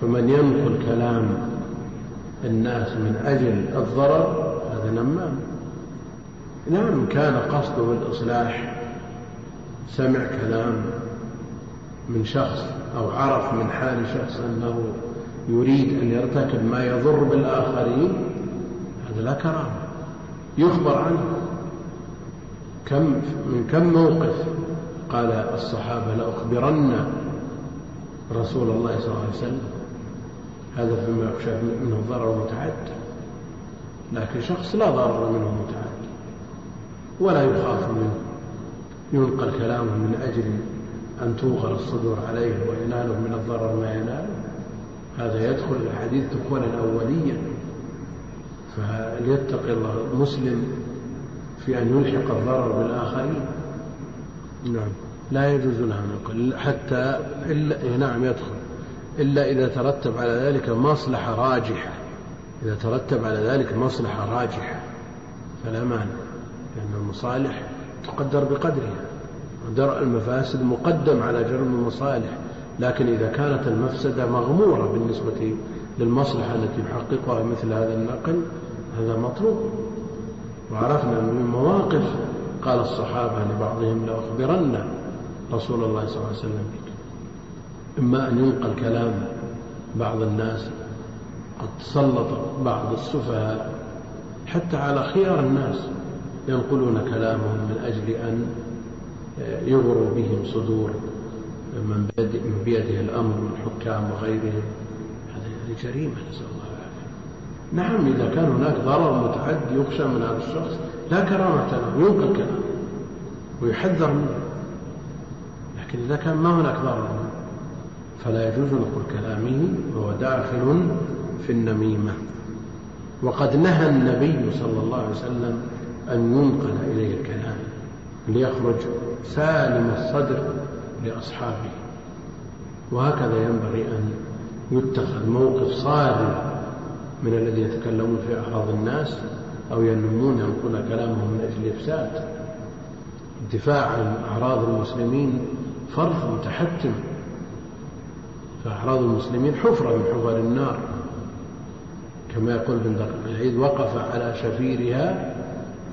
فمن ينقل كلام الناس من أجل الضرر هذا نمام. نعم كان قصده الإصلاح سمع كلام من شخص أو عرف من حال شخص أنه يريد أن يرتكب ما يضر بالآخرين هذا لا كرامة. يخبر عنه. كم من كم موقف قال الصحابة لأخبرن رسول الله صلى الله عليه وسلم؟ هذا فيما يخشى منه ضرر متعدي لكن شخص لا ضرر منه متعدي ولا يخاف منه ينقل كلامه من أجل أن توغر الصدور عليه ويناله من الضرر ما يناله هذا يدخل الحديث دخولا أوليا فليتقي الله المسلم في أن يلحق الضرر بالآخرين. نعم. لا يجوز له أن يقول حتى إلا نعم يدخل. إلا إذا ترتب على ذلك مصلحة راجحة. إذا ترتب على ذلك مصلحة راجحة فلا مانع لأن المصالح تقدر بقدرها. درء المفاسد مقدم على جرم المصالح لكن إذا كانت المفسدة مغمورة بالنسبة للمصلحة التي يحققها مثل هذا النقل هذا مطلوب. وعرفنا من مواقف قال الصحابة لبعضهم لأخبرن رسول الله صلى الله عليه وسلم بك إما أن ينقل كلام بعض الناس قد تسلط بعض السفهاء حتى على خيار الناس ينقلون كلامهم من أجل أن يغروا بهم صدور من بيده الأمر من الحكام وغيرهم. هذه جريمة نسأل الله العافية. نعم إذا كان هناك ضرر متعدي يخشى من هذا الشخص لا كرامة له ينقل كلامه ويحذر منه. لكن إذا كان ما هناك ضرر فلا يجوز نقول كلامه وهو داخل في النميمة. وقد نهى النبي صلى الله عليه وسلم أن ينقل إليه الكلام ليخرج سالم الصدر لأصحابه. وهكذا ينبغي أن يتخذ موقف صارم من الذي يتكلمون في أعراض الناس أو ينمون ينقل كلامهم من أجل إفساد. الدفاع عن أعراض المسلمين فرض متحتم. فأعراض المسلمين حفرة من حفر النار. كما يقول ابن دقيق العيد وقف على شفيرها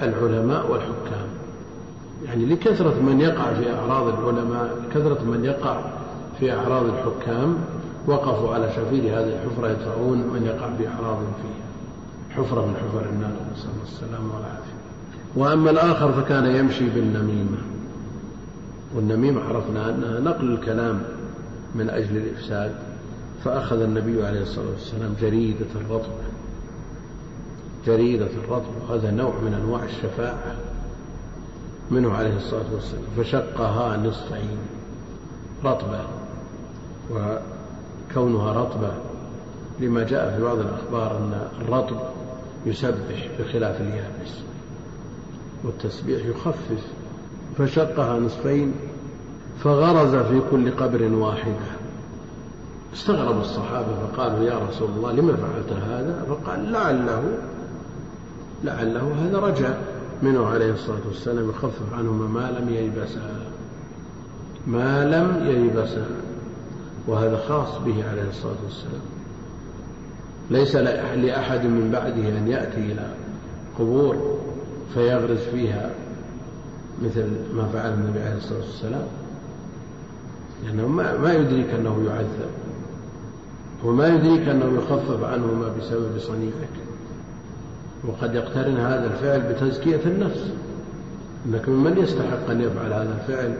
العلماء والحكام. يعني لكثرة من يقع في أعراض العلماء كثرة من يقع في أعراض الحكام وقفوا على شفير هذه الحفرة يدفعون من يقع بأعراض فيها. حفرة من حفر النار نسأل الله السلامة والعافية. وأما الآخر فكان يمشي بالنميمة. والنميمة عرفنا أنها نقل الكلام من أجل الإفساد فأخذ النبي عليه الصلاة والسلام جريدة الرطبة جريدة الرطبة هذا نوع من أنواع الشفاعة منه عليه الصلاة والسلام فشقها نصفين رطبة وكونها رطبة لما جاء في بعض الأخبار أن الرطب يسبح بخلاف اليابس والتسبيح يخفف فشقها نصفين فغرز في كل قبر واحدة. استغرب الصحابة فقالوا يا رسول الله لما فعلت هذا؟ فقال لعله لعله هذا رجاء. منه عليه الصلاة والسلام يخفف عنهما ما لم ييبسا ما لم ييبسا. وهذا خاص به عليه الصلاة والسلام. ليس لأحد من بعده أن يأتي إلى قبور فيغرز فيها مثل ما فعل النبي عليه الصلاة والسلام. لأنه ما, ما يدريك أنه يعذب وما يدريك أنه يخفف عنهما بسبب صنيعك وقد يقترن هذا الفعل بتزكية النفس أنك ممن يستحق أن يفعل هذا الفعل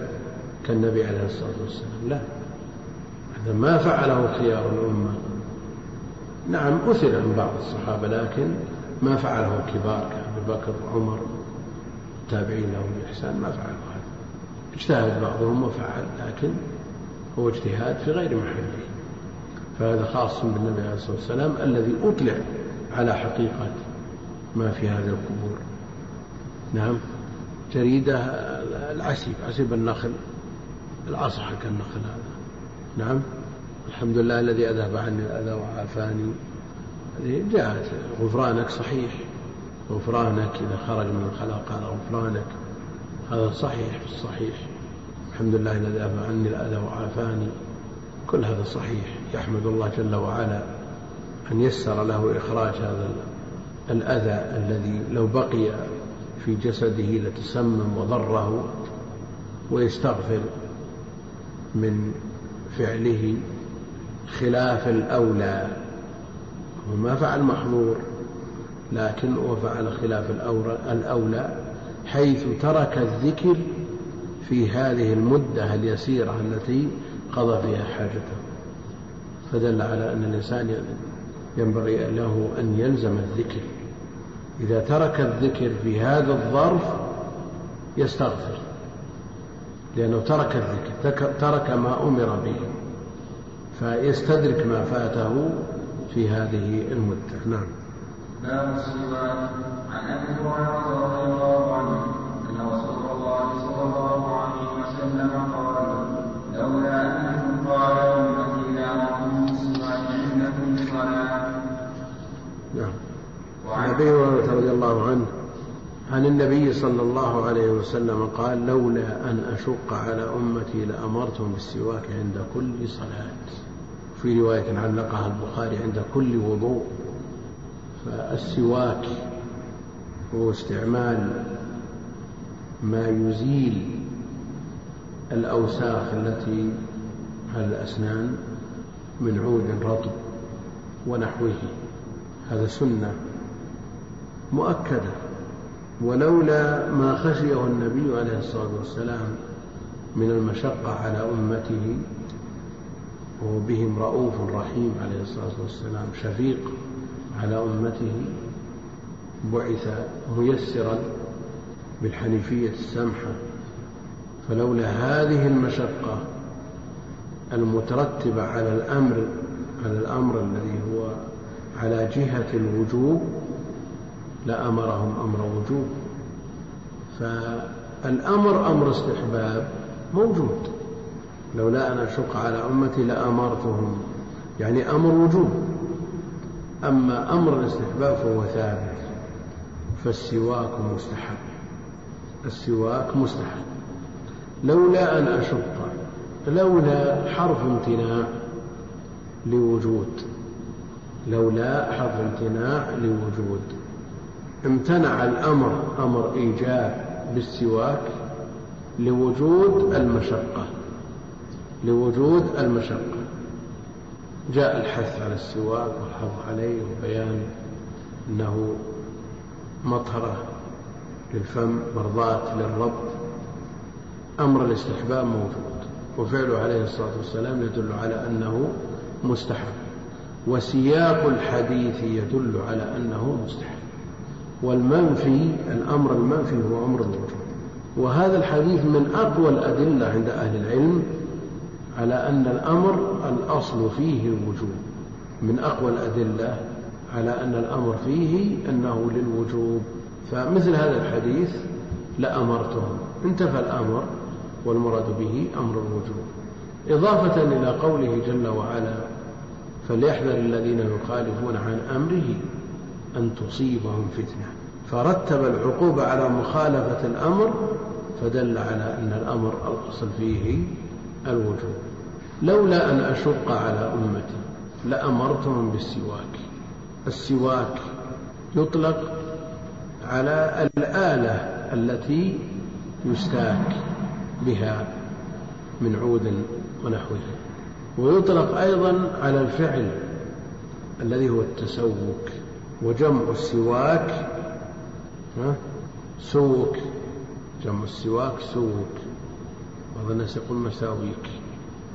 كالنبي عليه الصلاة والسلام. لا هذا ما فعله خيار الأمة. نعم أثر عن بعض الصحابة لكن ما فعله الكبار كأبي بكر وعمر التابعين لهم بإحسان ما فعلوا هذا. اجتهد بعضهم وفعل لكن هو اجتهاد في غير محله. فهذا خاص بالنبي عليه الصلاة والسلام الذي أطلع على حقيقة ما في هذه القبور. نعم. جريدة العسيب عسيب النخل العصح كالنخل هذا. نعم. الحمد لله الذي أذهب عني الأذى وعافاني. جاءت غفرانك صحيح. غفرانك إذا خرج من الخلاق هذا غفرانك. هذا صحيح في الصحيح. الحمد لله الذي أذهب عني الأذى وعافاني. كل هذا صحيح. يحمد الله جل وعلا أن يسر له إخراج هذا الأذى الذي لو بقي في جسده لتسمم وضره ويستغفر من فعله خلاف الأولى. وما فعل محظور لكن فعل خلاف الأولى حيث ترك الذكر في هذه المدة اليسيرة التي قضى فيها حاجته. فدل على أن الإنسان ينبغي له أن يلزم الذكر. إذا ترك الذكر في هذا الظرف يستغفر لأنه ترك الذكر ترك ما أمر به فيستدرك ما فاته في هذه المدة. نعم. باب الصلاة عن أبي هريرة رضي الله وسلم قال لولا أنه قال أمتي لأمرهم بالصلاة عند كل صلاة. نعم. وعن أبي هريرة رضي الله عنه عن النبي صلى الله عليه وسلم قال لولا أن أشق على أمتي لأمرتهم بالسواك عند كل صلاة. في رواية علقها البخاري عند كل وضوء. فالسواك هو استعمال ما يزيل الأوساخ التي على الأسنان من عود رطب ونحوه. هذا سنة مؤكدة. ولولا ما خشيه النبي عليه الصلاة والسلام من المشقة على أمته وهو بهم رؤوف رحيم عليه الصلاة والسلام شفيق على أمته بعث ميسرا بالحنيفية السمحة فلولا هذه المشقة المترتبة على الأمر على الأمر الذي هو على جهة الوجوب لأمرهم أمر وجوب. فالأمر أمر استحباب موجود. لولا أن أشق على أمتي لأمرتهم يعني أمر وجوب. أما أمر الاستحباب فهو ثابت فالسواك مستحب. السواك مستحب. لولا أن أشق لولا حرف امتناع لوجود لولا حرف امتناع لوجود. امتنع الأمر أمر إيجاب بالسواك لوجود المشقة لوجود المشقة. جاء الحث على السواك والحظ عليه وبيان أنه مطهرة للفم مرضاة للرب أمر الاستحباب موجود وفعله عليه الصلاة والسلام يدل على أنه مستحب وسياق الحديث يدل على أنه مستحب والمنفي الأمر المنفي هو أمر الوجوب وهذا الحديث من أقوى الأدلة عند أهل العلم على أن الأمر الأصل فيه الوجوب من أقوى الأدلة على أن الأمر فيه أنه للوجوب فمثل هذا الحديث لأمرتهم انتفى الأمر والمراد به أمر الوجوب إضافة إلى قوله جل وعلا فليحذر الذين يخالفون عن أمره أن تصيبهم فتنة. فرتب العقوبة على مخالفة الأمر فدل على أن الأمر الأصل فيه الوجوب. لولا أن أشق على أمتي لأمرتهم بالسواك. السواك يطلق على الآلة التي يستاك. بها من عود ونحوه ويطلق أيضا على الفعل الذي هو التسوك وجمع السواك سوك جمع السواك سوك. بعض الناس يقول مساويك.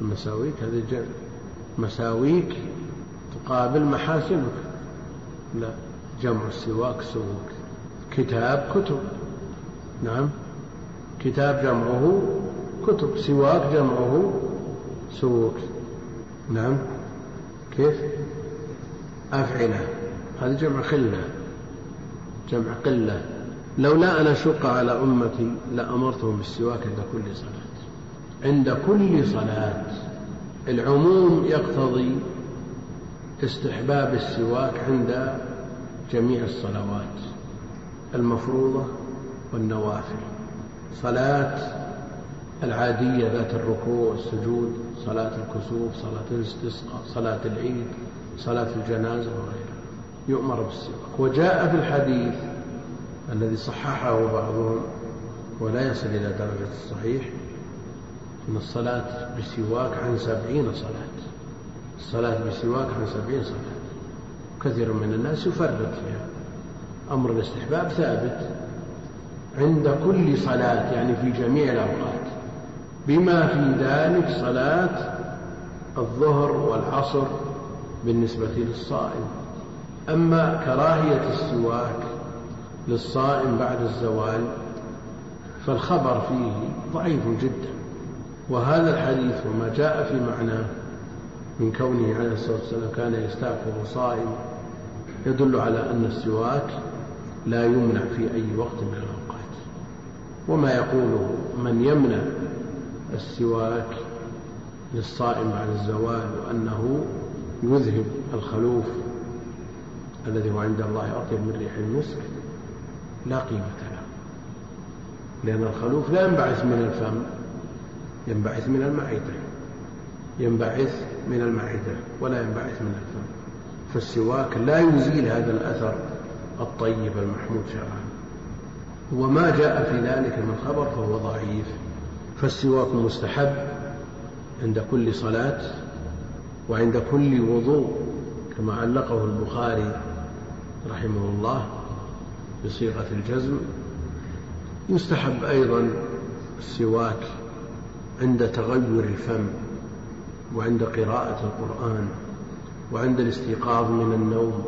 المساويك هذه جمع. مساويك تقابل محاسنك لا جمع السواك سوك. كتاب كتب. نعم. كتاب جمعه كتب سواك جمعه سوك. نعم. كيف؟ أفعلة. هذه جمع خلة. جمع قلة. لولا أن أشق على أمتي لأمرتهم بالسواك عند كل صلاة. عند كل صلاة. العموم يقتضي استحباب السواك عند جميع الصلوات. المفروضة والنوافل. صلاة العادية ذات الركوع والسجود صلاة الكسوف صلاة الاستسقاء صلاة العيد صلاة الجنازة وغيرها. يؤمر بالسواك. وجاء في الحديث الذي صححه بعضهم ولا يصل إلى درجة الصحيح أن الصلاة بسواك عن سبعين صلاة. الصلاة بسواك عن سبعين صلاة. كثير من الناس يفرط فيها. أمر الاستحباب ثابت. عند كل صلاة يعني في جميع الأوقات. بما في ذلك صلاة الظهر والعصر بالنسبة للصائم. أما كراهية السواك للصائم بعد الزوال فالخبر فيه ضعيف جدا. وهذا الحديث وما جاء في معناه من كونه عليه الصلاة والسلام كان وهو صائم يدل على أن السواك لا يمنع في أي وقت من الأوقات وما يقوله من يمنع السواك للصائم بعد الزوال وأنه يذهب الخلوف الذي هو عند الله أطيب من ريح المسك لا قيمة له. لأن الخلوف لا ينبعث من الفم ينبعث من المعدة ينبعث من المعدة ولا ينبعث من الفم. فالسواك لا يزيل هذا الأثر الطيب المحمود شرعا. وما جاء في ذلك من خبر فهو ضعيف. فالسواك مستحب عند كل صلاة وعند كل وضوء كما علقه البخاري رحمه الله بصيغة الجزم. يستحب أيضا السواك عند تغير الفم وعند قراءة القرآن وعند الاستيقاظ من النوم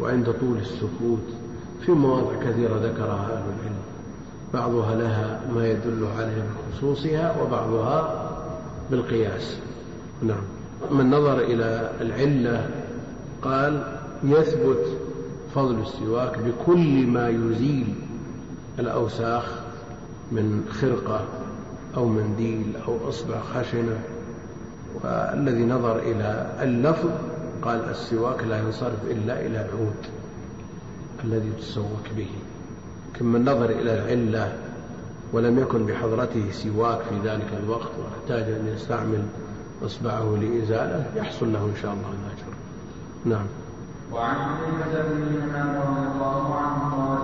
وعند طول السكوت في مواضع كثيرة ذكرها أهل العلم. بعضها لها ما يدل عليها بخصوصها وبعضها بالقياس. نعم. من نظر إلى العلة قال يثبت فضل السواك بكل ما يزيل الأوساخ من خرقة أو منديل أو إصبع خشنة. والذي نظر إلى اللفظ قال السواك لا ينصرف إلا إلى العود الذي تسوك به. كم من نظر إلى العلة ولم يكن بحضرته سواك في ذلك الوقت وأحتاج أن يستعمل إصبعه لإزالة يحصل له إن شاء الله الأجر. نعم. وعن حذيفة بن رضي الله عنه قال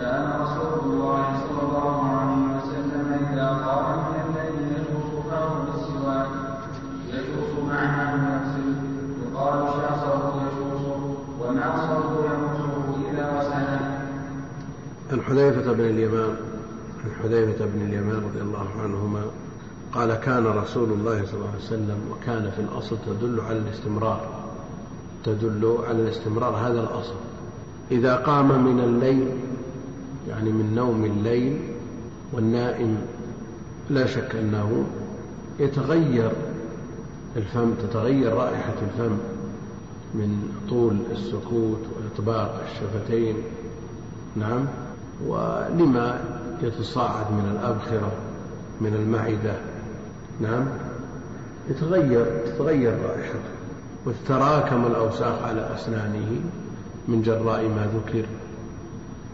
كان رسول الله صلى الله عليه وسلم إذا قام من الليل يجوز فاه بالسواك يجوز معناه يغسل يقال شاصه يجوز إذا غسله عن حذيفة بن اليمان عن حذيفة بن اليمان رضي الله عنهما قال كان رسول الله صلى الله عليه وسلم وكان في الأصل تدل على الاستمرار تدل على الاستمرار هذا الأصل. إذا قام من الليل يعني من نوم الليل والنائم لا شك أنه يتغير الفم تتغير رائحة الفم من طول السكوت وإطباق الشفتين. نعم؟ ولما يتصاعد من الأبخرة من المعدة؟ نعم. يتغير تتغير رائحته وتتراكم الأوساخ على أسنانه من جراء ما ذكر.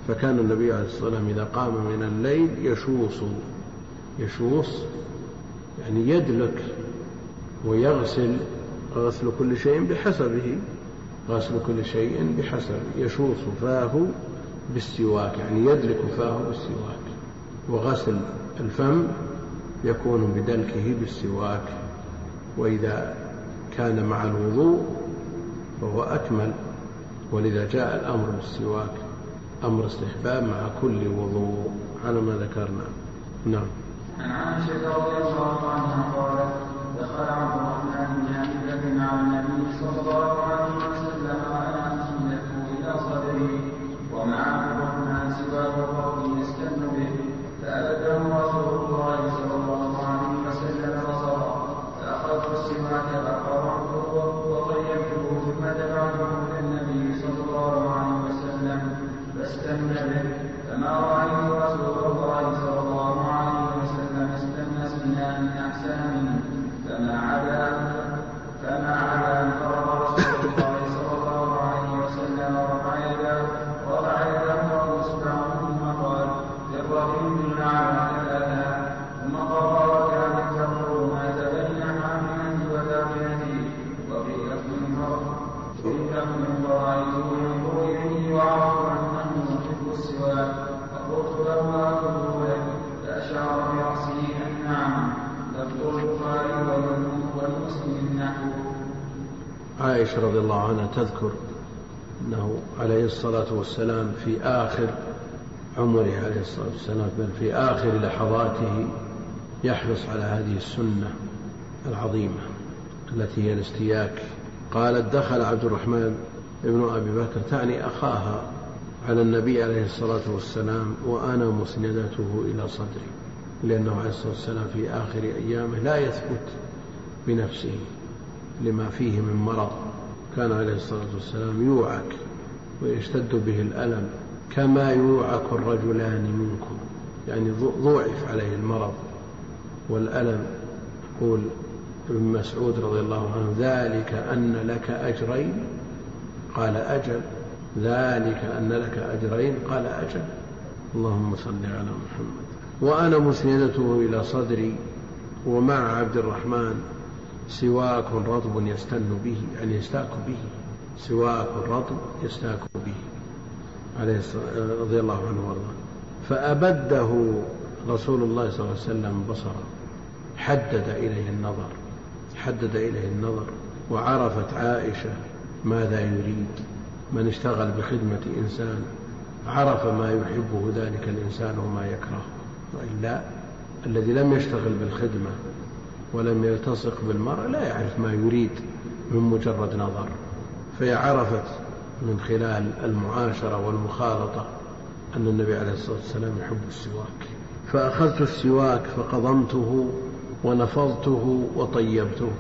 فكان النبي عليه الصلاة والسلام إذا قام من الليل يشوص يشوص يعني يدلك ويغسل غسل كل شيء بحسبه غسل كل شيء بحسب يشوص فاه بالسواك يعني يدلك فاه بالسواك. وغسل الفم يكون بدلكه بالسواك. وإذا كان مع الوضوء فهو أكمل. ولذا جاء الأمر بالسواك. أمر استحباب مع كل وضوء. على ما ذكرنا. نعم. عن عائشة رضي الله عنها قالت دخل عبد الرحمن بن بكر على النبي صلى الله عليه وسلم ومع عبد الرحمن سواك الرب يستن به فأبده رسول تذكر أنه عليه الصلاة والسلام في آخر عمره عليه الصلاة والسلام بل في آخر لحظاته يحرص على هذه السنة العظيمة التي هي الاستياك. قالت دخل عبد الرحمن ابن أبي بكر تعني أخاها على النبي عليه الصلاة والسلام وأنا مسندته إلى صدري لأنه عليه الصلاة والسلام في آخر أيامه لا يثبت بنفسه لما فيه من مرض كان عليه الصلاة والسلام يوعك ويشتد به الألم كما يوعك الرجلان منكم. يعني ضوعف عليه المرض والألم. يقول ابن مسعود رضي الله عنه ذلك أن لك أجرين. قال أجل. ذلك أن لك أجرين. قال أجل. اللهم صل على محمد. وأنا مسندته إلى صدري ومع عبد الرحمن سواك رطب يستن به يعني يستاك به. سواك رطب يستاك به. عليه رضي الله عنه وأرضاه. فأبده رسول الله صلى الله عليه وسلم بصره. حدد إليه النظر. حدد إليه النظر. وعرفت عائشة ماذا يريد. من اشتغل بخدمة إنسان. عرف ما يحبه ذلك الإنسان وما يكرهه. وإلا الذي لم يشتغل بالخدمة ولم يلتصق بالمرء لا يعرف ما يريد من مجرد نظر. فهي عرفت من خلال المعاشرة والمخالطة أن النبي عليه الصلاة والسلام يحب السواك. فأخذت السواك فقضمته ونفضته وطيبته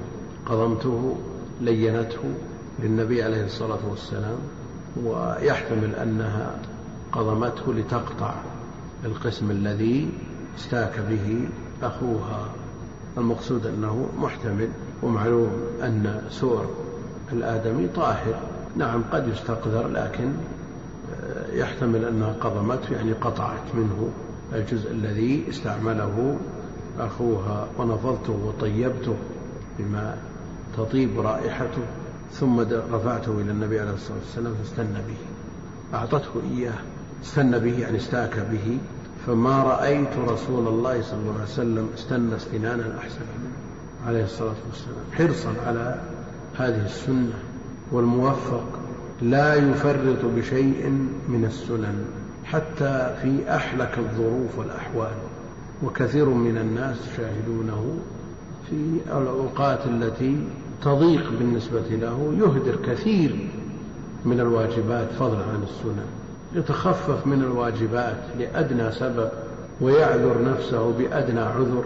قضمته لينته للنبي عليه الصلاة والسلام ويحتمل أنها قضمته لتقطع القسم الذي استاك به أخوها. المقصود أنه محتمل ومعلوم أن سور الآدمي طاهر. نعم قد يستقذر لكن آه، يحتمل أنها قضمته يعني قطعت منه الجزء الذي استعمله أخوها ونفضته وطيبته بما تطيب رائحته ثم رفعته إلى النبي عليه الصلاة والسلام فاستنى به أعطته إياه استنى به يعني استاك به فما رأيت رسول الله صلى الله عليه وسلم استنى استنانا أحسن منه عليه الصلاة والسلام. حرصا على هذه السنة والموفق لا يفرط بشيء من السنن حتى في أحلك الظروف والأحوال. وكثير من الناس تشاهدونه في الأوقات التي تضيق بالنسبة له يهدر كثير من الواجبات فضلا عن السنن. يتخفف من الواجبات لأدنى سبب ويعذر نفسه بأدنى عذر.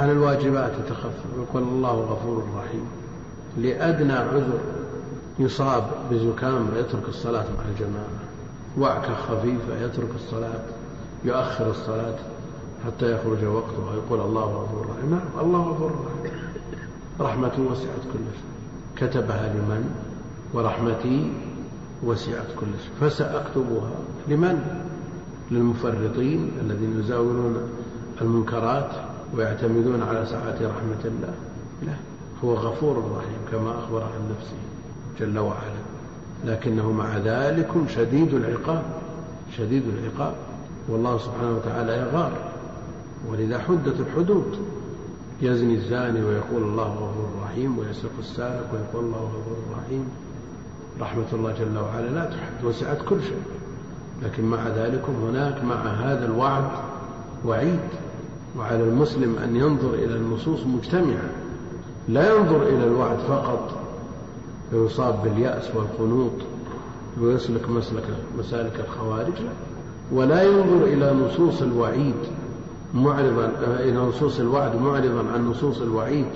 عن الواجبات يتخفف. يقول الله غفور رحيم. لأدنى عذر يصاب بزكام ويترك الصلاة مع الجماعة. وعكة خفيفة يترك الصلاة. يؤخر الصلاة حتى يخرج وقتها. يقول الله غفور رحيم. نعم الله غفور رحيم. رحمته وسعت كل شيء. كتبها لمن؟ ورحمتي وسعت كل شيء. فسأكتبها لمن؟ للمفرطين الذين يزاولون المنكرات ويعتمدون على سعة رحمة الله. لا هو غفور رحيم كما أخبر عن نفسه جل وعلا. لكنه مع ذلك شديد العقاب شديد العقاب. والله سبحانه وتعالى يغار. ولذا حدت الحدود. يزني الزاني ويقول الله غفور رحيم ويسرق السارق ويقول الله غفور رحيم. رحمة الله جل وعلا لا تحد وسعت كل شيء. لكن مع ذلك هناك مع هذا الوعد وعيد وعلى المسلم أن ينظر إلى النصوص مجتمعة. لا ينظر إلى الوعد فقط. فيصاب باليأس والقنوط ويسلك مسلك مسالك الخوارج. لا. ولا ينظر إلى نصوص الوعيد معرضا إلى نصوص الوعد معرضا عن نصوص الوعيد.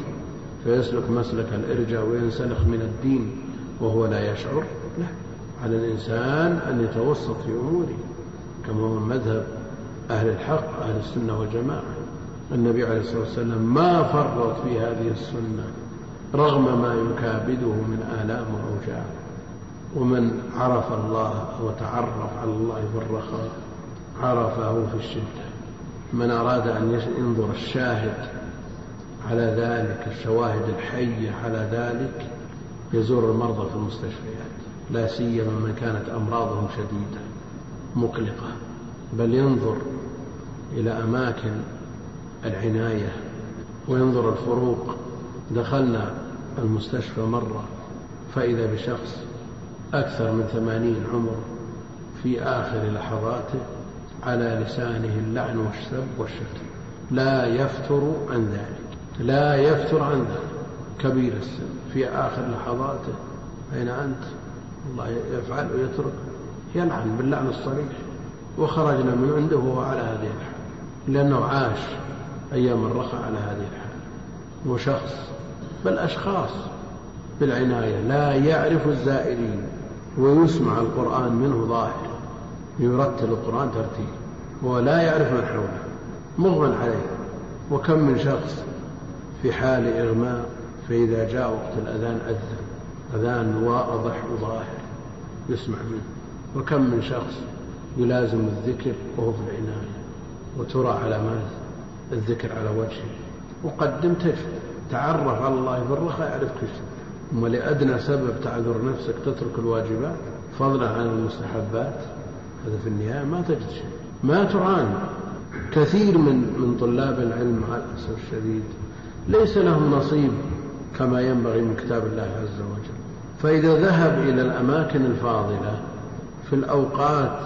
فيسلك مسلك الإرجاء وينسلخ من الدين. وهو لا يشعر. لا على الإنسان أن يتوسط في أموره كما هو مذهب أهل الحق أهل السنة والجماعة. النبي عليه الصلاة والسلام ما فرط في هذه السنة رغم ما يكابده من آلام وأوجاع. ومن عرف الله وتعرف على الله في الرخاء عرفه في الشدة. من أراد أن ينظر الشاهد على ذلك الشواهد الحية على ذلك يزور المرضى في المستشفيات. لا سيما من كانت أمراضهم شديدة مقلقة. بل ينظر إلى أماكن العناية وينظر الفروق. دخلنا المستشفى مرة فإذا بشخص أكثر من ثمانين عمر في آخر لحظاته على لسانه اللعن والسب والشتم. لا يفتر عن ذلك. لا يفتر عن ذلك. كبير السن. في آخر لحظاته أين أنت؟ الله يفعل ويترك. يلعن باللعن الصريح. وخرجنا من عنده وهو على هذه الحال. لأنه عاش أيام الرخاء على هذه الحال. وشخص بل أشخاص بالعناية. لا يعرف الزائرين. ويسمع القرآن منه ظاهر. يرتل القرآن ترتيل. ولا يعرف من حوله. مغمى عليه. وكم من شخص في حال إغماء فإذا جاء وقت الأذان أذن. أذان واضح وظاهر. يسمع منه. وكم من شخص يلازم الذكر وهو في العناية. وترى علامات الذكر على وجهه. وقدم تجد. تعرف على الله في الرخاء يعرفك ثم لأدنى سبب تعذر نفسك تترك الواجبات فضلا عن المستحبات هذا في النهاية ما تجد شيء. ما تعان. كثير من من طلاب العلم على الأسف الشديد. ليس لهم نصيب كما ينبغي من كتاب الله عز وجل. فإذا ذهب إلى الأماكن الفاضلة في الأوقات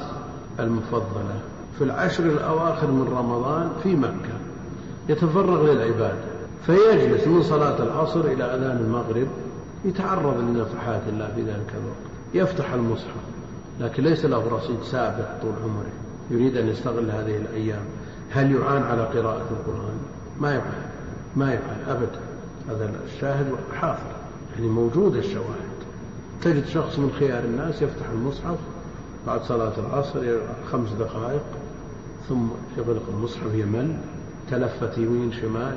المفضلة في العشر الأواخر من رمضان في مكة يتفرغ للعبادة. فيجلس من صلاة العصر إلى أذان المغرب يتعرض لنفحات الله في ذلك الوقت. يفتح المصحف لكن ليس له رصيد سابق طول عمره. يريد أن يستغل هذه الأيام. هل يعان على قراءة القرآن؟ ما يفعل ما يفعل. أبدا. هذا الشاهد حاضر يعني موجود الشواهد. تجد شخص من خيار الناس يفتح المصحف بعد صلاة العصر خمس دقائق ثم يغلق المصحف يمل تلفت يمين شمال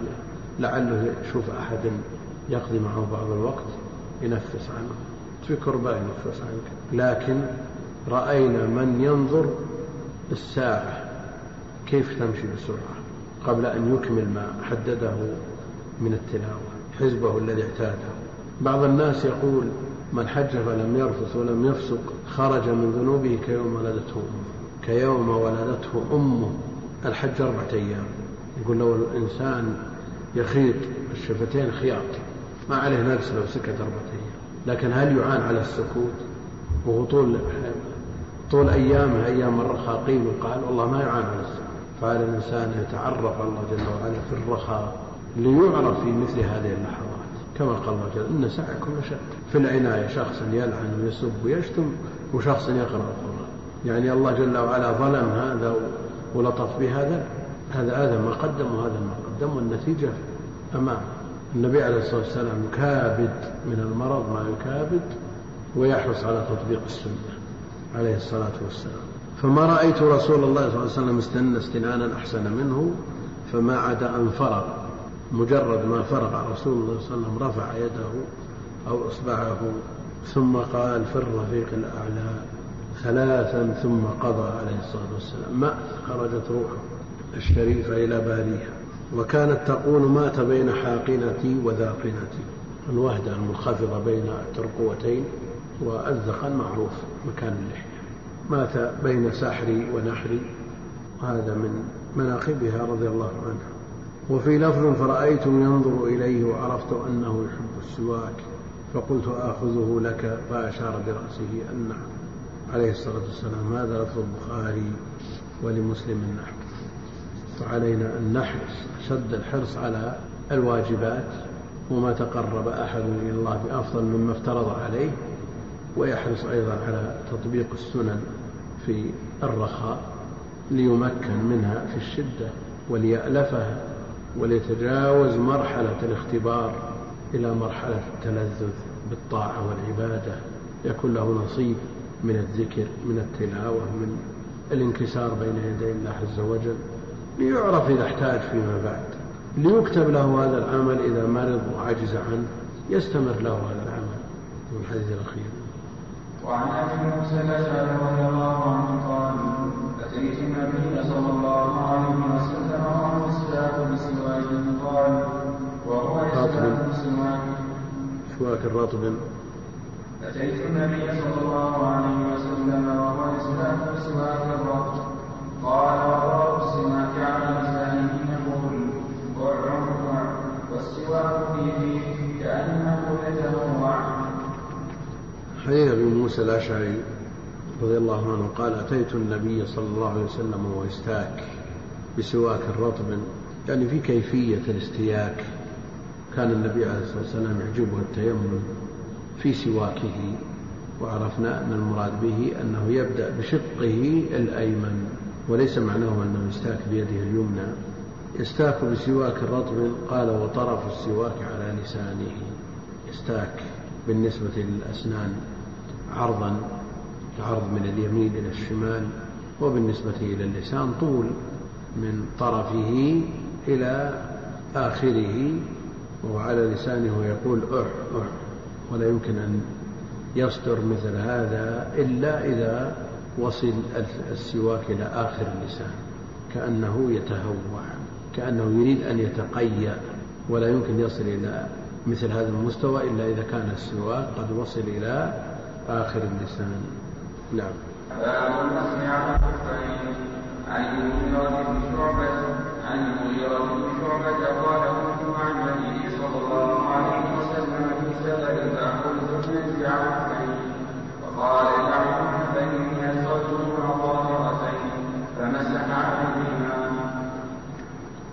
لعله يشوف أحد يقضي معه بعض الوقت ينفس عنه. في كرباء ينفس عنك. لكن رأينا من ينظر الساعة كيف تمشي بسرعة قبل أن يكمل ما حدده من التلاوة. حزبه الذي اعتاده. بعض الناس يقول من حج فلم يرفث ولم يفسق خرج من ذنوبه كيوم ولدته أمه. كيوم ولدته أمه. الحج أربعة أيام. يقول لو الإنسان يخيط الشفتين خياط ما عليه نقص لو سكت أربعة أيام. لكن هل يعان على السكوت؟ وهو طول طول أيامه أيام الرخاء قيل وقال والله ما يعان على السكوت. فعلى الإنسان يتعرف الله جل وعلا في الرخاء؟ ليعرف في مثل هذه اللحظات. كما قال الله جل إن سعيكم لشتى في العناية شخص يلعن ويسب ويشتم وشخص يقرأ القرآن. يعني الله جل وعلا ظلم هذا ولطف بهذا. هذا هذا ما قدم وهذا ما قدم والنتيجة أمامه النبي عليه الصلاة والسلام كابد من المرض ما يكابد ويحرص على تطبيق السنة عليه الصلاة والسلام. فما رأيت رسول الله صلى الله عليه وسلم استنى استنانا أحسن منه فما عدا أن فرغ. مجرد ما فرغ رسول الله صلى الله عليه وسلم رفع يده أو إصبعه ثم قال في الرفيق الأعلى ثلاثا ثم قضى عليه الصلاة والسلام. ما خرجت روحه الشريفة إلى باريها وكانت تقول مات بين حاقنتي وذاقنتي. الوهدة المنخفضة بين الترقوتين والذقن معروف مكان اللحية. مات بين سحري ونحري. وهذا من مناقبها رضي الله عنها. وفي لفظ فرأيته ينظر إليه وعرفت أنه يحب السواك فقلت آخذه لك فأشار برأسه أن عليه الصلاة والسلام هذا لفظ البخاري ولمسلم نحو فعلينا أن نحرص أشد الحرص على الواجبات وما تقرب أحد إلى الله بأفضل مما افترض عليه ويحرص أيضا على تطبيق السنن في الرخاء ليمكن منها في الشدة وليألفها وليتجاوز مرحلة الاختبار إلى مرحلة التلذذ بالطاعة والعبادة. يكون له نصيب من الذكر من التلاوة من الانكسار بين يدي الله عز وجل. ليعرف إذا احتاج فيما بعد. ليكتب له هذا العمل إذا مرض وعجز عنه. يستمر له هذا العمل. من الحديث الأخير. وعن أبي موسى الاشعري رضي الله عنه قال أتيت النبي صلى سواك الرطب أتيت النبي صلى الله عليه وسلم وهو يستاك بسواك الرب؟ قال وضرب السماك على لسانه يقول وعع والسواك في فيه كأنه يتنوع حديث أبي موسى الأشعري رضي الله عنه قال أتيت النبي صلى الله عليه وسلم وهو يستاك بسواك رطب يعني في كيفية الاستياك. كان النبي عليه الصلاة والسلام يعجبه التيمن في سواكه وعرفنا أن المراد به أنه يبدأ بشقه الأيمن وليس معناه أنه يستاك بيده اليمنى. يستاك بسواك رطب قال وطرف السواك على لسانه. يستاك بالنسبة للأسنان عرضا عرض من اليمين إلى الشمال وبالنسبة إلى اللسان طول من طرفه إلى آخره. وهو على لسانه ويقول أح أح. ولا يمكن أن يصدر مثل هذا إلا إذا وصل السواك إلى آخر اللسان. كأنه يتهوع كأنه يريد أن يتقيأ. ولا يمكن يصل إلى مثل هذا المستوى إلا إذا كان السواك قد وصل إلى آخر اللسان. نعم. عن المغيرة بن شعبة عن المغيرة بن شعبة قال كنت مع النبي على الخفين فقال دعهما فإني أسرتهما طاهرتين فمسح عليهما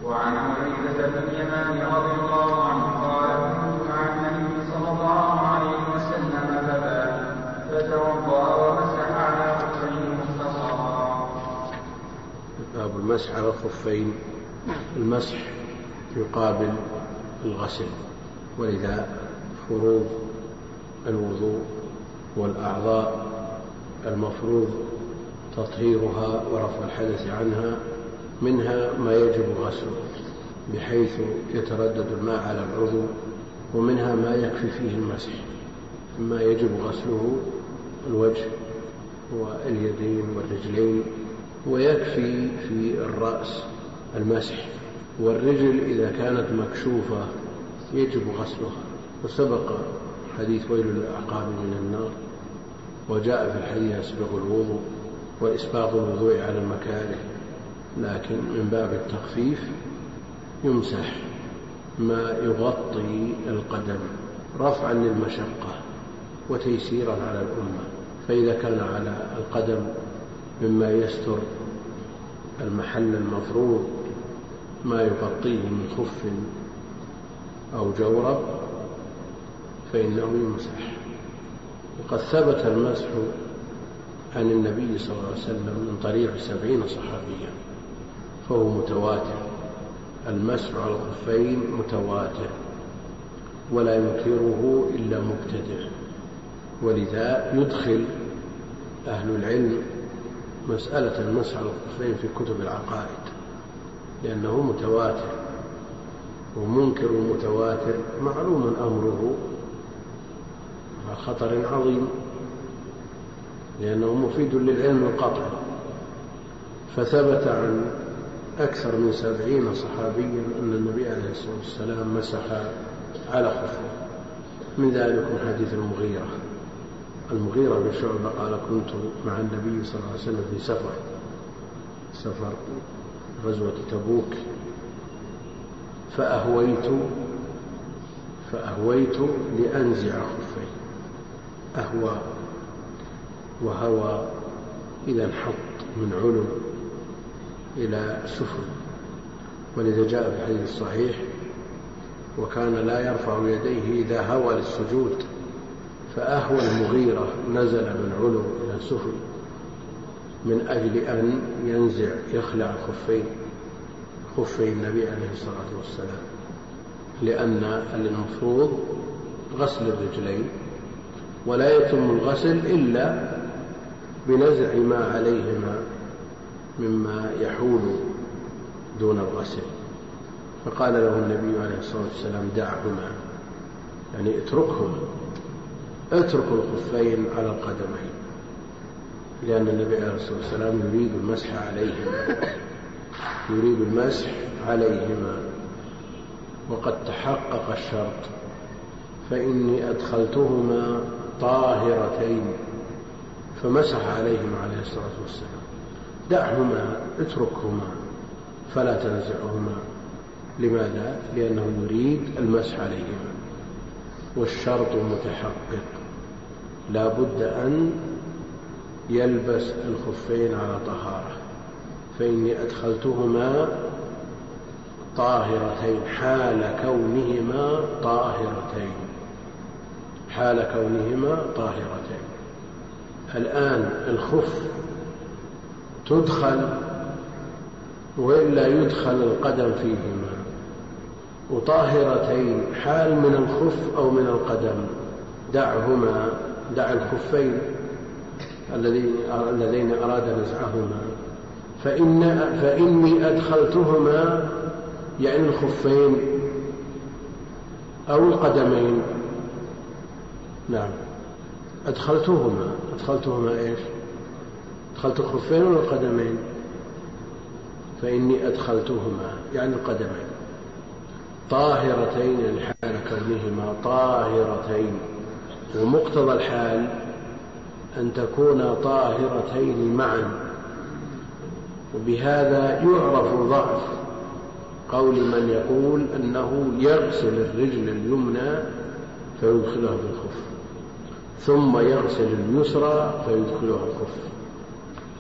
وعن حذيفة بن اليمان رضي الله عنه قال كنت مع النبي صلى الله عليه وسلم فبات فتوضأ ومسح على خفيه مختصرا. باب المسح على الخفين المسح يقابل الغسل ولذا فروض الوضوء والأعضاء المفروض تطهيرها ورفع الحدث عنها منها ما يجب غسله بحيث يتردد الماء على العضو ومنها ما يكفي فيه المسح. ما يجب غسله الوجه واليدين والرجلين ويكفي في الرأس المسح. والرجل إذا كانت مكشوفة يجب غسلها. وسبق حديث ويل للأعقاب من النار وجاء في الحديث أسبغ الوضوء وإسباغ الوضوء على المكاره لكن من باب التخفيف يمسح ما يغطي القدم رفعا للمشقة وتيسيرا على الأمة فإذا كان على القدم مما يستر المحل المفروض ما يغطيه من خف أو جورب فإنه يمسح. وقد ثبت المسح عن النبي صلى الله عليه وسلم من طريق سبعين صحابيا فهو متواتر. المسح على الخفين متواتر ولا ينكره إلا مبتدع. ولذا يدخل أهل العلم مسألة المسح على الخفين في كتب العقائد لأنه متواتر. ومنكر متواتر معلوم أمره خطر عظيم لأنه مفيد للعلم القطعي فثبت عن أكثر من سبعين صحابيا أن النبي عليه الصلاة والسلام مسح على خفه. من ذلك حديث المغيرة. المغيرة بن شعبة قال كنت مع النبي صلى الله عليه وسلم في سفر. سفر غزوة تبوك. فأهويت فأهويت لأنزع خفي أهوى وهوى إذا انحط من علو إلى سفل ولذا جاء في الحديث الصحيح وكان لا يرفع يديه إذا هوى للسجود فأهوى المغيرة نزل من علو إلى سفل من أجل أن ينزع يخلع الخفين خفي النبي عليه الصلاة والسلام لأن المفروض غسل الرجلين ولا يتم الغسل إلا بنزع ما عليهما مما يحول دون الغسل. فقال له النبي عليه الصلاة والسلام دعهما يعني اتركهما اترك الخفين على القدمين لأن النبي عليه الصلاة والسلام يريد المسح عليهما يريد المسح عليهما. وقد تحقق الشرط فإني أدخلتهما طاهرتين فمسح عليهما عليه الصلاة والسلام. دعهما اتركهما فلا تنزعهما لماذا؟ لأنه يريد المسح عليهما. والشرط متحقق. لا بد أن يلبس الخفين على طهارة. فإني أدخلتهما طاهرتين حال كونهما طاهرتين. حال كونهما طاهرتين. الآن الخف تدخل وإلا يدخل القدم فيهما. وطاهرتين حال من الخف أو من القدم. دعهما دع الخفين اللذين أراد نزعهما. فإن فإني أدخلتهما يعني الخفين أو القدمين. نعم. أدخلتهما. أدخلتهما إيش؟ أدخلت الخفين ولا القدمين فإني أدخلتهما يعني القدمين طاهرتين يعني حال كونهما طاهرتين. ومقتضى الحال أن تكونا طاهرتين معا. وبهذا يعرف ضعف قول من يقول أنه يغسل الرجل اليمنى فيدخلها في الخف ثم يغسل اليسرى فيدخلها الخف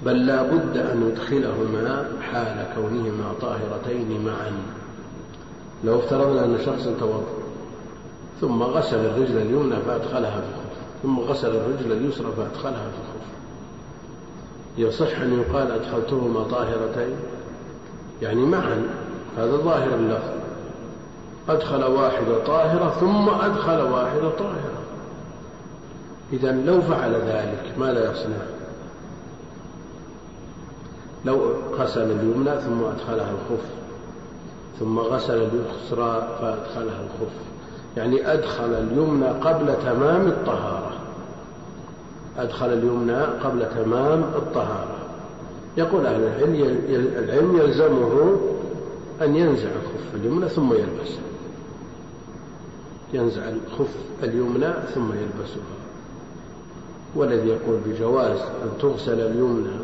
بل لا بد أن يدخلهما حال كونهما طاهرتين معا. لو افترضنا أن شخصا توضأ ثم غسل الرجل اليمنى فأدخلها في الخف ثم غسل الرجل اليسرى فأدخلها في الخف يصح أن يقال أدخلتهما طاهرتين؟ يعني معا هذا ظاهر اللفظ. أدخل واحدة طاهرة ثم أدخل واحدة طاهرة. إذا لو فعل ذلك ماذا يصنع؟ لو غسل اليمنى ثم أدخلها الخف ثم غسل اليسرى فأدخلها الخف. يعني أدخل اليمنى قبل تمام الطهارة. أدخل اليمنى قبل تمام الطهارة. يقول أهل العلم يلزمه أن ينزع الخف اليمنى ثم يلبسها ينزع الخف اليمنى ثم يلبسها والذي يقول بجواز أن تغسل اليمنى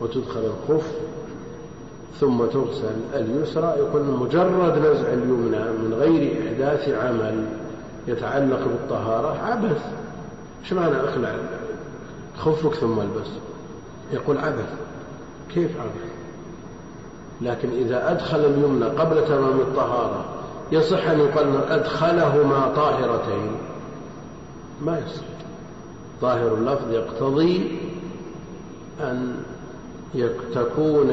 وتدخل الخف ثم تغسل اليسرى يقول مجرد نزع اليمنى من غير إحداث عمل يتعلق بالطهارة عبث. إيش معنى اخلع خفك ثم البس. يقول عبث. كيف عبث؟ لكن إذا أدخل اليمنى قبل تمام الطهارة يصح أن يقال أدخلهما طاهرتين. ما يصح. ظاهر اللفظ يقتضي أن تكون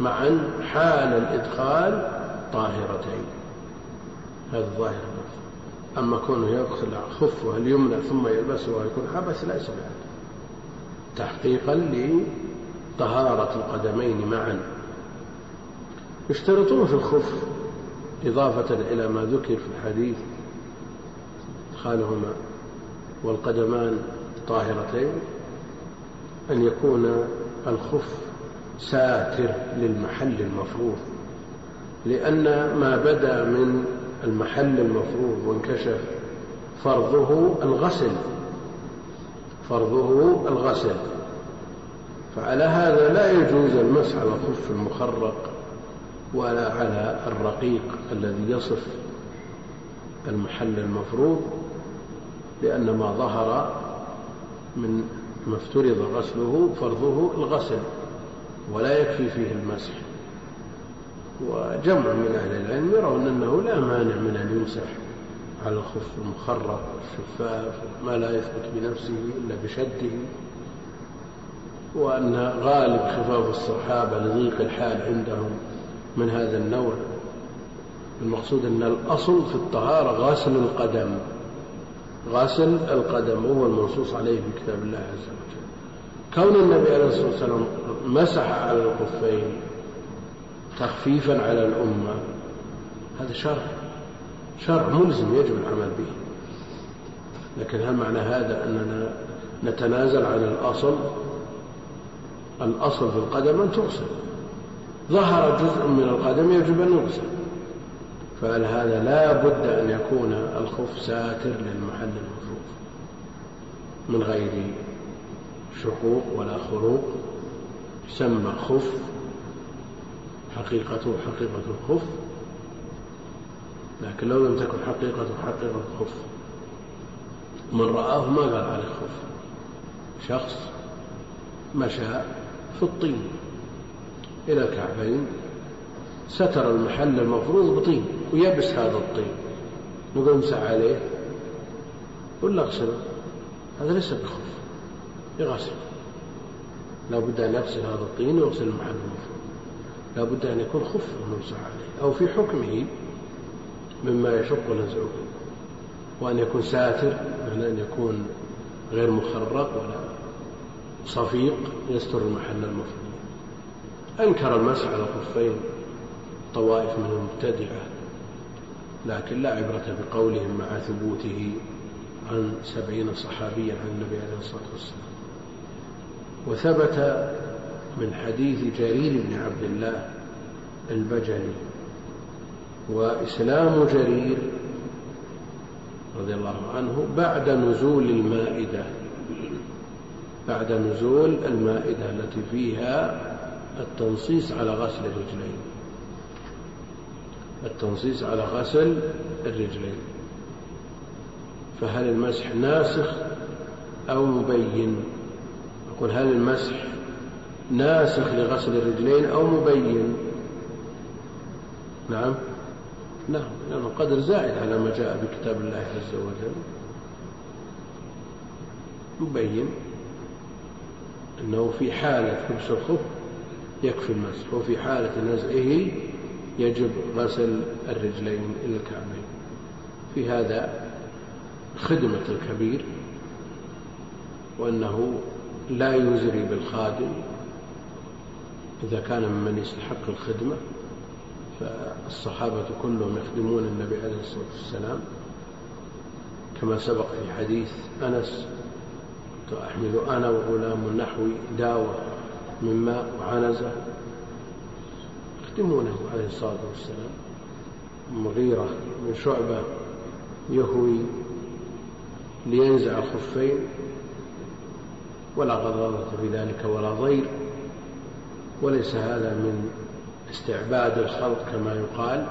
معا حال الإدخال طاهرتين. هذا ظاهر اللفظ. أما كونه يدخل خفه اليمنى ثم يلبسه ويكون حبس ليس بهذا. تحقيقا لطهارة القدمين معا. يشترطون في الخف إضافة إلى ما ذكر في الحديث. خالهما والقدمان طاهرتين أن يكون الخف ساتر للمحل المفروض. لأن ما بدا من المحل المفروض وانكشف فرضه الغسل فرضه الغسل. فعلى هذا لا يجوز المسح على الخف المخرق ولا على الرقيق الذي يصف المحل المفروض. لأن ما ظهر من ما افترض غسله فرضه الغسل ولا يكفي فيه المسح. وجمع من أهل العلم يرون أنه لا مانع من أن يمسح على الخف المخرق الشفاف ما لا يثبت بنفسه إلا بشده. وأن غالب خفاف الصحابة لضيق الحال عندهم من هذا النوع. المقصود أن الأصل في الطهارة غسل القدم. غسل القدم هو المنصوص عليه في كتاب الله عز وجل. كون النبي عليه الصلاة والسلام مسح على الخفين تخفيفا على الأمة هذا شرع شرع ملزم يجب العمل به. لكن هل معنى هذا أننا نتنازل عن الأصل؟ الأصل في القدم أن تغسل. ظهر جزء من القدم يجب أن يغسل. فهل هذا لا بد أن يكون الخف ساتر للمحل المفروض من غير شقوق ولا خروق. يسمى خف حقيقته حقيقة الخف لكن لو لم تكن حقيقته حقيقة الخف. من رآه ما قال عليه خف. شخص مشى في الطين إلى الكعبين ستر المحل المفروض بطين. ويبس هذا الطين. نقول امسح عليه. ولا اغسله. هذا ليس بخف يغسل. لا بد أن يغسل هذا الطين ويغسل المحل لا بد أن يكون خف ممسح عليه. أو في حكمه مما يشق نزعه. وأن يكون ساتر بمعنى أن يكون غير مخرق ولا صفيق يستر المحل المفروض أنكر المسح على الخفين طوائف من المبتدعة. لكن لا عبرة بقولهم مع ثبوته عن سبعين صحابيا عن النبي عليه الصلاة والسلام. وثبت من حديث جرير بن عبد الله البجلي وإسلام جرير رضي الله عنه بعد نزول المائدة بعد نزول المائدة التي فيها التنصيص على غسل الرجلين. التنصيص على غسل الرجلين. فهل المسح ناسخ أو مبين؟ أقول هل المسح ناسخ لغسل الرجلين أو مبين؟ نعم. نعم لأنه قدر زائد على ما جاء بكتاب الله عز وجل. مبين أنه في حالة لبس الخف يكفي المسح وفي حالة نزعه يجب غسل الرجلين إلى الكعبين. في هذا خدمة الكبير وأنه لا يزري بالخادم. إذا كان ممن يستحق الخدمة فالصحابة كلهم يخدمون النبي عليه الصلاة والسلام. كما سبق في حديث أنس أحمل أنا وغلام نحوي داوة من ماء وعنزة. يخدمونه عليه الصلاة والسلام. مغيرة من شعبة يهوي لينزع الخفين ولا غضاضة في ذلك ولا ضير. وليس هذا من استعباد الخلق كما يقال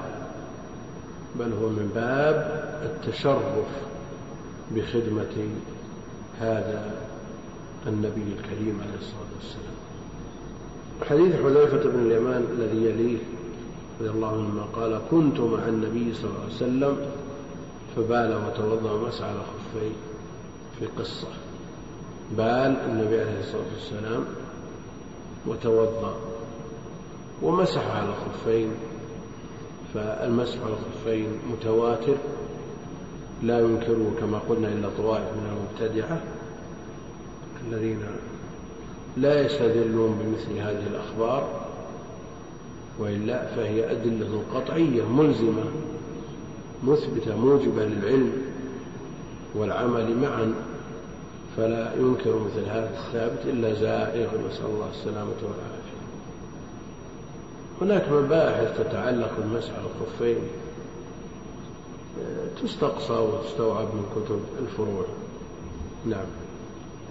بل هو من باب التشرف بخدمة هذا النبي الكريم عليه الصلاة والسلام. حديث حذيفة بن اليمان الذي يليه رضي الله عنه قال كنت مع النبي صلى الله عليه وسلم فبال وتوضأ ومسح على خفيه في قصة. بال النبي عليه الصلاة والسلام وتوضأ ومسح على الخفين فالمسح على الخفين متواتر لا ينكره كما قلنا إلا طوائف من المبتدعة الذين لا يستدلون بمثل هذه الأخبار وإلا فهي أدلة قطعية ملزمة مثبتة موجبة للعلم والعمل معا فلا ينكر مثل هذا الثابت إلا زائغ. نسأل الله السلامة والعافية. هناك مباحث تتعلق على الخفين تستقصى وتستوعب من كتب الفروع. نعم.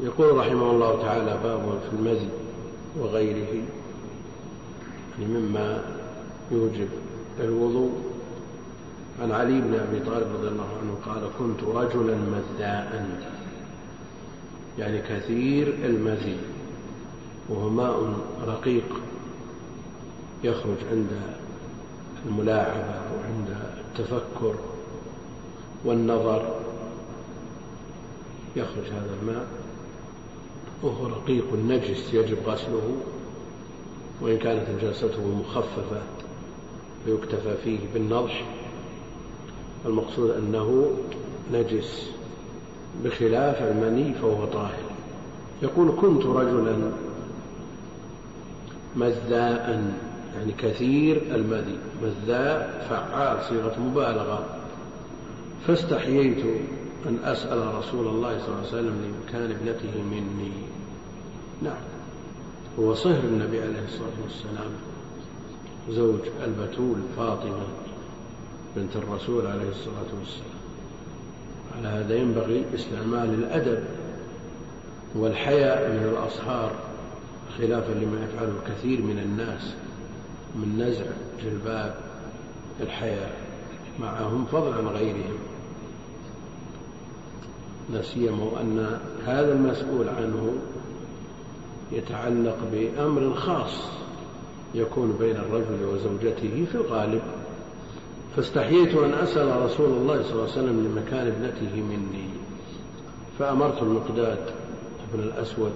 يقول رحمه الله تعالى باب في المزي وغيره يعني مما يوجب الوضوء. عن علي بن أبي طالب رضي الله عنه قال كنت رجلا مذاء يعني كثير المزي وهو ماء رقيق يخرج عند الملاعبة وعند التفكر والنظر يخرج هذا الماء. وهو رقيق نجس يجب غسله وإن كانت نجاسته مخففة فيكتفى فيه بالنضح المقصود أنه نجس بخلاف المني فهو طاهر. يقول كنت رجلا مذاء يعني كثير المذي مذاء فعال صيغة مبالغة. فاستحييت أن أسأل رسول الله صلى الله عليه وسلم لمكان ابنته مني. نعم. هو صهر النبي عليه الصلاة والسلام زوج البتول فاطمة بنت الرسول عليه الصلاة والسلام. على هذا ينبغي استعمال الأدب والحياء من الأصهار خلافا لما يفعله الكثير من الناس من نزع جلباب الحياء معهم فضلا عن غيرهم. لا سيما أن هذا المسؤول عنه يتعلق بأمر خاص يكون بين الرجل وزوجته في الغالب. فاستحييت أن أسأل رسول الله صلى الله عليه وسلم لمكان ابنته مني. فأمرت المقداد بن الأسود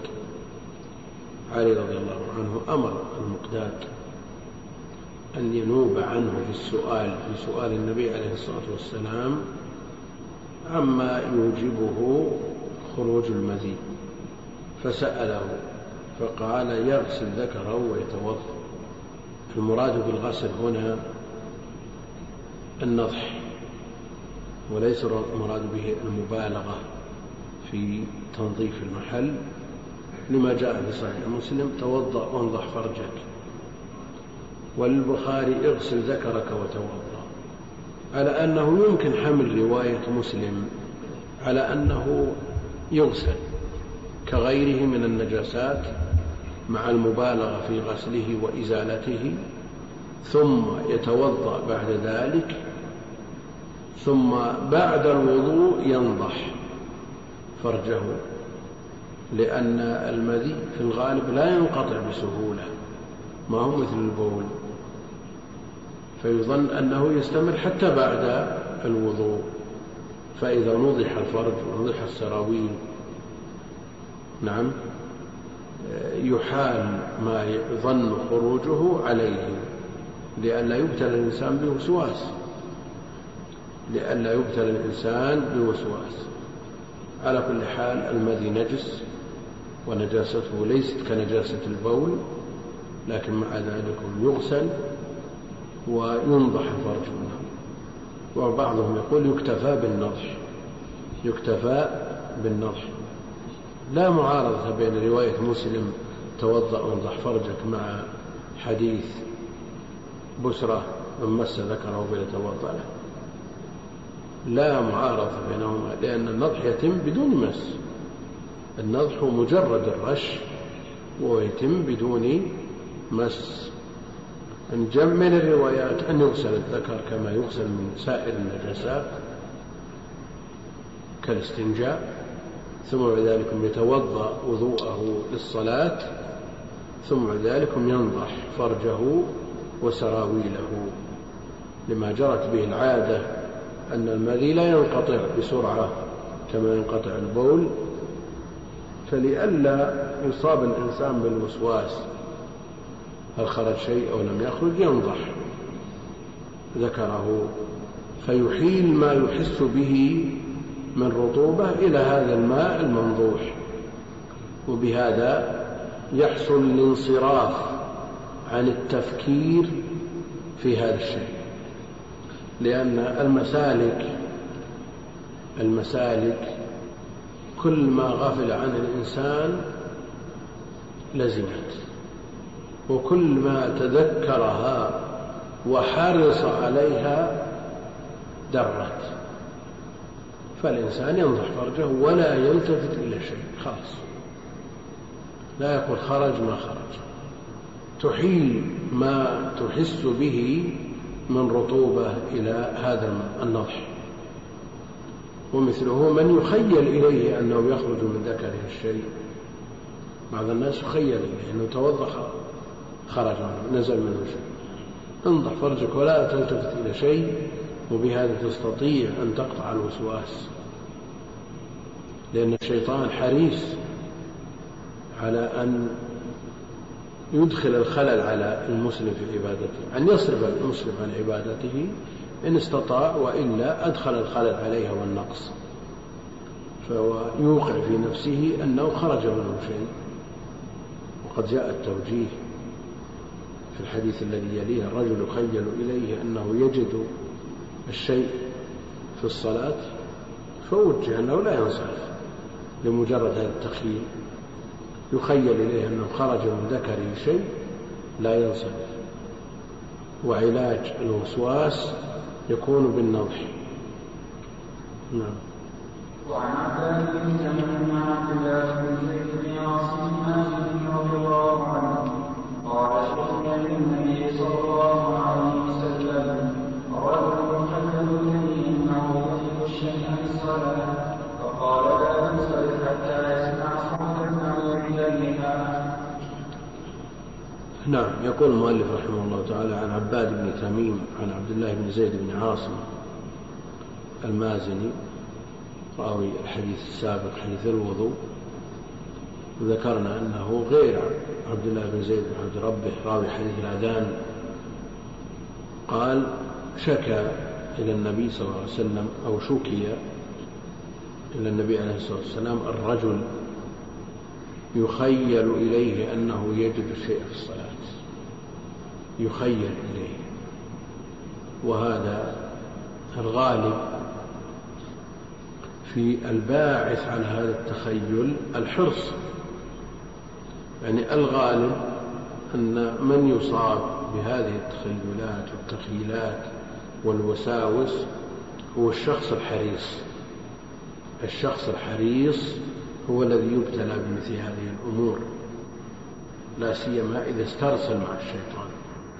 علي رضي الله عنه أمر المقداد أن ينوب عنه في السؤال في سؤال النبي عليه الصلاة والسلام عما يوجبه خروج المزيد. فسأله فقال يغسل ذكره ويتوضأ. المراد بالغسل هنا النضح وليس المراد به المبالغة في تنظيف المحل. لما جاء في صحيح مسلم توضأ وانضح فرجك. وللبخاري اغسل ذكرك وتوضأ. على أنه يمكن حمل رواية مسلم على أنه يغسل كغيره من النجاسات مع المبالغة في غسله وإزالته ثم يتوضأ بعد ذلك ثم بعد الوضوء ينضح. فرجه لأن المذي في الغالب لا ينقطع بسهولة ما هو مثل البول. فيظن أنه يستمر حتى بعد الوضوء. فإذا نضح الفرج ونضح السراويل. نعم. يحال ما يظن خروجه عليه لئلا يبتلى الإنسان بوسواس لئلا يبتلى الإنسان بوسواس على كل حال المذي نجس ونجاسته ليست كنجاسة البول لكن مع ذلك يغسل وينضح الفرج منه وبعضهم يقول يكتفى بالنضح يكتفى بالنضح. لا معارضة بين رواية مسلم توضأ وانضح فرجك مع حديث بسرة من مس ذكره فليتوضأ له. لا معارضة بينهما لأن النضح يتم بدون مس. النضح مجرد الرش ويتم بدون مس. من الروايات أن يغسل الذكر كما يغسل من سائر النجاسات كالاستنجاء. ثم بعد ذلك يتوضأ وضوءه للصلاة ثم بعد ذلك ينضح فرجه وسراويله. لما جرت به العادة أن المذي لا ينقطع بسرعة كما ينقطع البول فلئلا يصاب الإنسان بالوسواس هل خرج شيء أو لم يخرج ينضح. ذكره فيحيل ما يحس به من رطوبة إلى هذا الماء المنضوح وبهذا يحصل الانصراف عن التفكير في هذا الشيء. لأن المسالك المسالك كل ما غفل عنه الإنسان لزمت وكل ما تذكرها وحرص عليها درت. فالإنسان ينضح فرجه ولا يلتفت إلى شيء خلاص. لا يقول خرج ما خرج. تحيل ما تحس به من رطوبة إلى هذا النضح. ومثله من يخيل إليه أنه يخرج من ذكره الشيء. بعض الناس يخيل إليه أنه توضأ خرج منه نزل منه شيء. انضح فرجك ولا تلتفت إلى شيء وبهذا تستطيع أن تقطع الوسواس. لأن الشيطان حريص على أن يدخل الخلل على المسلم في عبادته أن يصرف المسلم عن عبادته إن استطاع وإلا أدخل الخلل عليها والنقص. فهو يوقع في نفسه أنه خرج منه شيء. وقد جاء التوجيه في الحديث الذي يليه الرجل يخيل إليه أنه يجد الشيء في الصلاة فوجه أنه لا ينصرف. لمجرد هذا التخييل يخيل إليه أنه خرج من ذكره شيء لا ينصرف وعلاج الوسواس يكون بالنضح نعم. وعن عباد بن عبد الله بن زيد بن عاصم رضي الله عنه قال شهد للنبي صلى الله عليه وسلم. رجل حدث اليه إنه يحب الشيء الصلاة. نعم يقول المؤلف رحمه الله تعالى عن عباد بن تميم عن عبد الله بن زيد بن عاصم المازني راوي الحديث السابق حديث الوضوء. وذكرنا أنه غير عبد الله بن زيد بن عبد ربه راوي حديث الأذان. قال شكى إلى النبي صلى الله عليه وسلم أو شكي إلى النبي عليه الصلاة والسلام الرجل يخيل إليه أنه يجد الشيء في الصلاة. يخيل إليه. وهذا الغالب في الباعث على هذا التخيل الحرص. يعني الغالب أن من يصاب بهذه التخيلات والتخيلات والوساوس هو الشخص الحريص. الشخص الحريص هو الذي يبتلى بمثل هذه الأمور. لا سيما إذا استرسل مع الشيطان.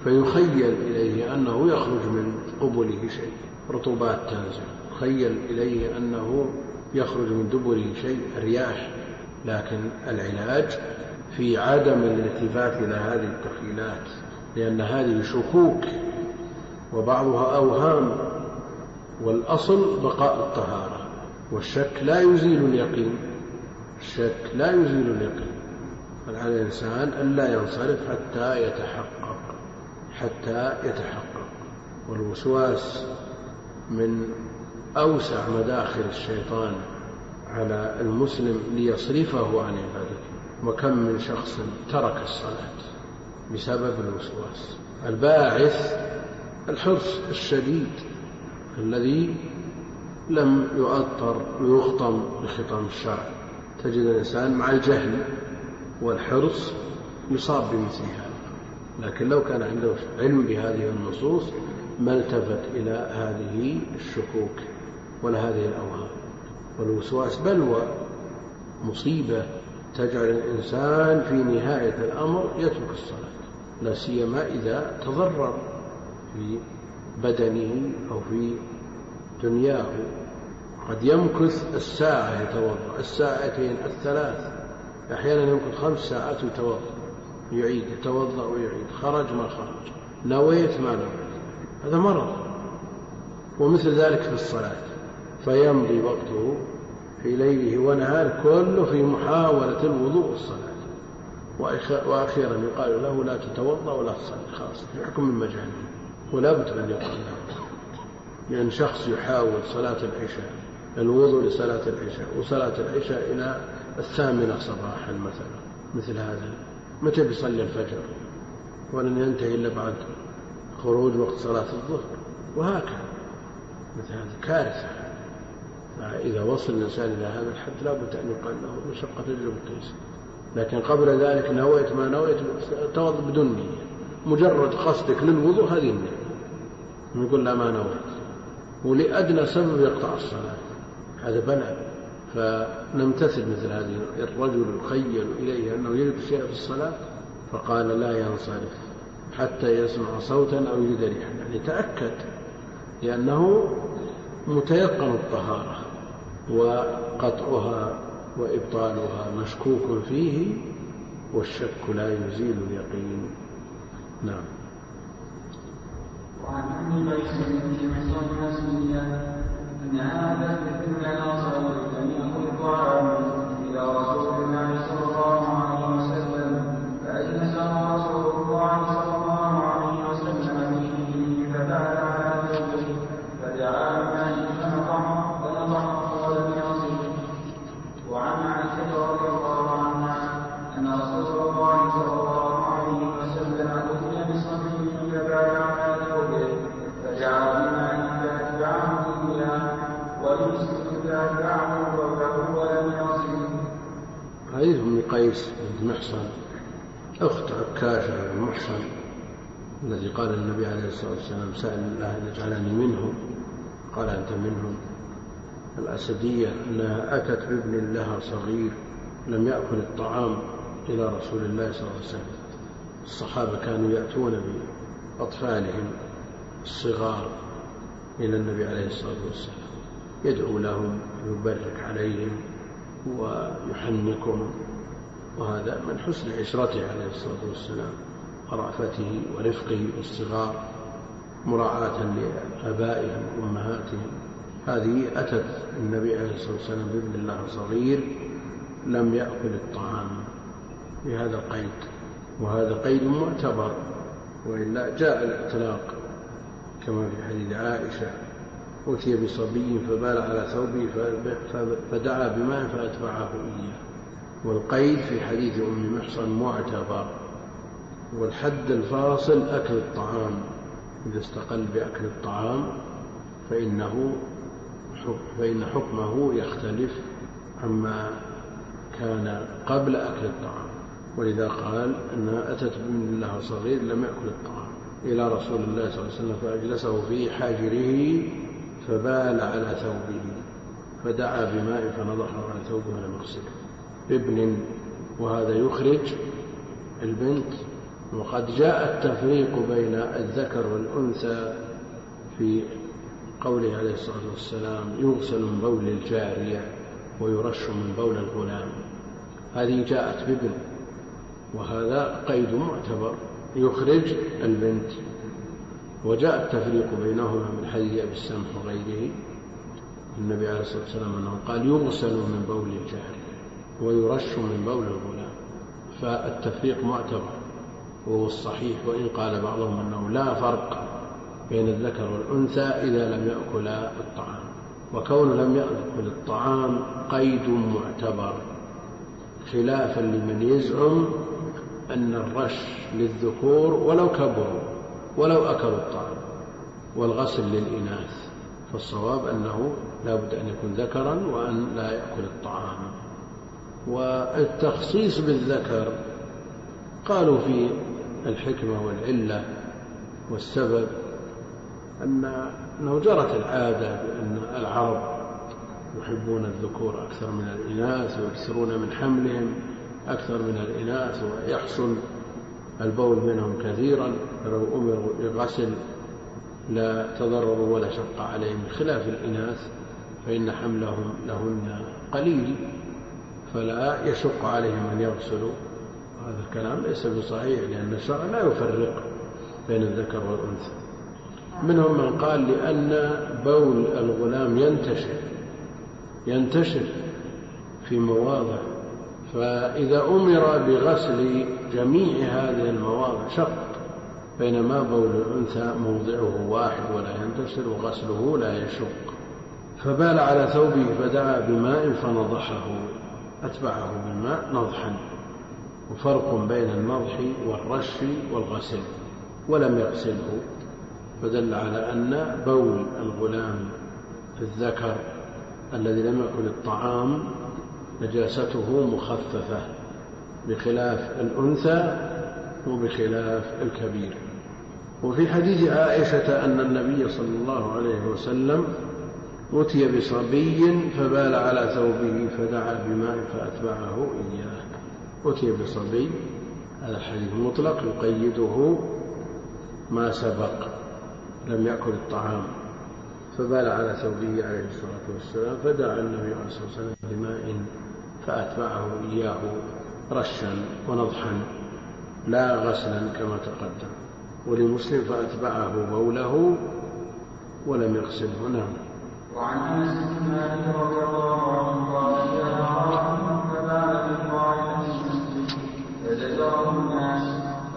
فيخيل إليه أنه يخرج من قبله شيء. رطوبات تنزل. يخيل إليه أنه يخرج من دبره شيء رياح لكن العلاج في عدم الالتفات إلى هذه التخيلات لأن هذه شكوك وبعضها أوهام والأصل بقاء الطهارة. والشك لا يزيل اليقين. الشك لا يزيل اليقين. بل على الإنسان ألا ينصرف حتى يتحقق. حتى يتحقق. والوسواس من أوسع مداخل الشيطان على المسلم ليصرفه عن عبادته. وكم من شخص ترك الصلاة بسبب الوسواس. الباعث الحرص الشديد الذي لم يؤطر ويخطم بخطام الشرع. تجد الإنسان مع الجهل والحرص يصاب بمثل هذا. لكن لو كان عنده علم بهذه النصوص ما التفت إلى هذه الشكوك ولا هذه الأوهام والوسواس بلوى مصيبة تجعل الإنسان في نهاية الأمر يترك الصلاة لا سيما إذا تضرر في بدنه أو في دنياه. قد يمكث الساعة يتوضأ الساعتين الثلاث أحيانا يمكث خمس ساعات يتوضأ. يعيد يتوضأ ويعيد خرج ما خرج نويت ما نويت هذا مرض. ومثل ذلك في الصلاة فيمضي وقته في ليله ونهاره كله في محاولة الوضوء والصلاة. وأخيرا يقال له لا تتوضأ ولا تصلي خلاص في حكم المجانين ولا بد أن يقال له. لأن شخص يحاول صلاة العشاء الوضوء لصلاة العشاء وصلاة العشاء إلى الثامنة صباحا مثلا مثل هذا. متى بيصلي الفجر؟ ولن ينتهي إلا بعد خروج وقت صلاة الظهر. وهكذا. مثل هذه كارثة. إذا وصل الإنسان إلى هذا الحد لا بد أن يقال له مشقة تجلب التيسير لكن قبل ذلك نويت ما نويت توضأ بدون نية. مجرد قصدك للوضوء هذه النية. نقول لا ما نويت. ولأدنى سبب يقطع الصلاة. هذا بلاء. فنمتثل مثل هذه الرجل يخيل إليه أنه يجد شيء في الصلاة فقال لا ينصرف حتى يسمع صوتا أو يجد ريحا. يعني تأكد لأنه متيقن الطهارة وقطعها وإبطالها مشكوك فيه والشك لا يزيل اليقين. نعم. وعن ابن قيس بن محصن الاسلميه أن هذا الذكر صلى لم يكن الطعام إلى رسول الله صلى الله عليه وسلم. محصن الذي قال النبي عليه الصلاة والسلام سأل الله أن يجعلني منهم. قال أنت منهم. الأسدية أنها أتت بابن لها صغير لم يأكل الطعام إلى رسول الله صلى الله عليه وسلم. الصحابة كانوا يأتون بأطفالهم الصغار إلى النبي عليه الصلاة والسلام. يدعو لهم ويبرك عليهم ويحنكهم وهذا من حسن عشرته عليه الصلاة والسلام. ورأفته ورفقه بالصغار مراعاة لآبائهم وأمهاتهم. هذه أتت النبي عليه الصلاة والسلام بابن الله صغير لم يأكل الطعام. بهذا القيد. وهذا قيد معتبر. وإلا جاء الاعتلاق كما في حديث عائشة. أتي بصبي فبال على ثوبه فدعا بماء فأتبعه إياه. والقيد في حديث أم محصن معتبر. والحد الفاصل أكل الطعام. إذا استقل بأكل الطعام فإنه فإن حكمه يختلف عما كان قبل أكل الطعام. ولذا قال أنها أتت بابن الله صغير لم يأكل الطعام. إلى رسول الله صلى الله عليه وسلم فأجلسه في حاجره فبال على ثوبه. فدعا بماء فنضحه على ثوبه ولم يغسله. ابن وهذا يخرج البنت وقد جاء التفريق بين الذكر والأنثى في قوله عليه الصلاة والسلام يغسل من بول الجارية ويرش من بول الغلام. هذه جاءت بابن وهذا قيد معتبر يخرج البنت. وجاء التفريق بينهما من حديث أبي السمح وغيره. النبي عليه الصلاة والسلام أنه قال يغسل من بول الجارية ويرش من بول الغلام. فالتفريق معتبر. وهو الصحيح وإن قال بعضهم أنه لا فرق بين الذكر والأنثى إذا لم يأكلا الطعام. وكون لم يأكل الطعام قيد معتبر خلافا لمن يزعم أن الرش للذكور ولو كبروا ولو أكلوا الطعام والغسل للإناث فالصواب أنه لا بد أن يكون ذكرا وأن لا يأكل الطعام. والتخصيص بالذكر قالوا في الحكمة والعلة والسبب. أن أنه جرت العادة بأن العرب يحبون الذكور أكثر من الإناث ويكثرون من حملهم أكثر من الإناث ويحصل البول منهم كثيرا فلو أمروا بغسل لا تضرروا ولا شق عليهم بخلاف الإناث فإن حملهم لهن قليل فلا يشق عليهم أن يغسلوا. هذا الكلام ليس بصحيح لأن الشرع لا يفرق بين الذكر والأنثى. منهم من قال لأن بول الغلام ينتشر ينتشر في مواضع. فإذا أمر بغسل جميع هذه المواضع شق بينما بول الأنثى موضعه واحد ولا ينتشر وغسله لا يشق. فبال على ثوبه فدعا بماء فنضحه أتبعه بالماء نضحا. وفرق بين النضح والرش والغسل ولم يغسله فدل على أن بول الغلام في الذكر الذي لم يأكل الطعام نجاسته مخففة بخلاف الأنثى وبخلاف الكبير. وفي حديث عائشة أن النبي صلى الله عليه وسلم أتي بصبي فبال على ثوبه فدعا بماء فأتبعه إياه. أتي بصبي هذا الحديث مطلق يقيده ما سبق لم يأكل الطعام فبال على ثوبه عليه الصلاة والسلام فدعا النبي عليه الصلاة والسلام بماء فأتبعه إياه رشا ونضحا لا غسلا كما تقدم ولمسلم فأتبعه بوله ولم يغسله نعم. وعن أنس بن مالك رضي الله عنه قال فبال في قاعدة المسجد فزجره الناس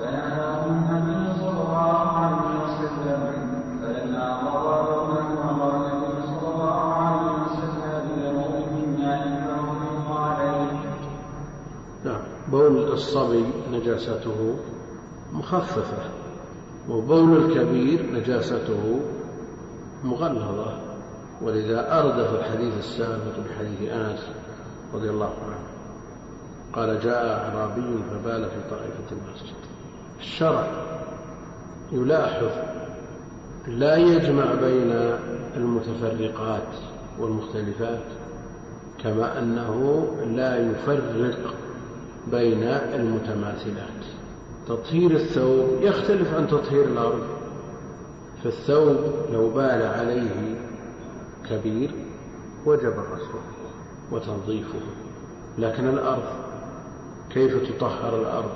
فنهاه النبي صلى الله عليه وسلم فلما قضى بوله أمر النبي صلى الله عليه وسلم بلبن ماء فغضب عليه. نعم. بول الصبي نجاسته مخففة وبول الكبير نجاسته مغلظة. ولذا أردف الحديث السابق بحديث أنس رضي الله عنه. قال جاء أعرابي فبال في طائفة المسجد. الشرع يلاحظ لا يجمع بين المتفرقات والمختلفات كما أنه لا يفرق بين المتماثلات. تطهير الثوب يختلف عن تطهير الأرض. فالثوب لو بال عليه كبير وجب غسله وتنظيفه لكن الأرض كيف تطهر الأرض؟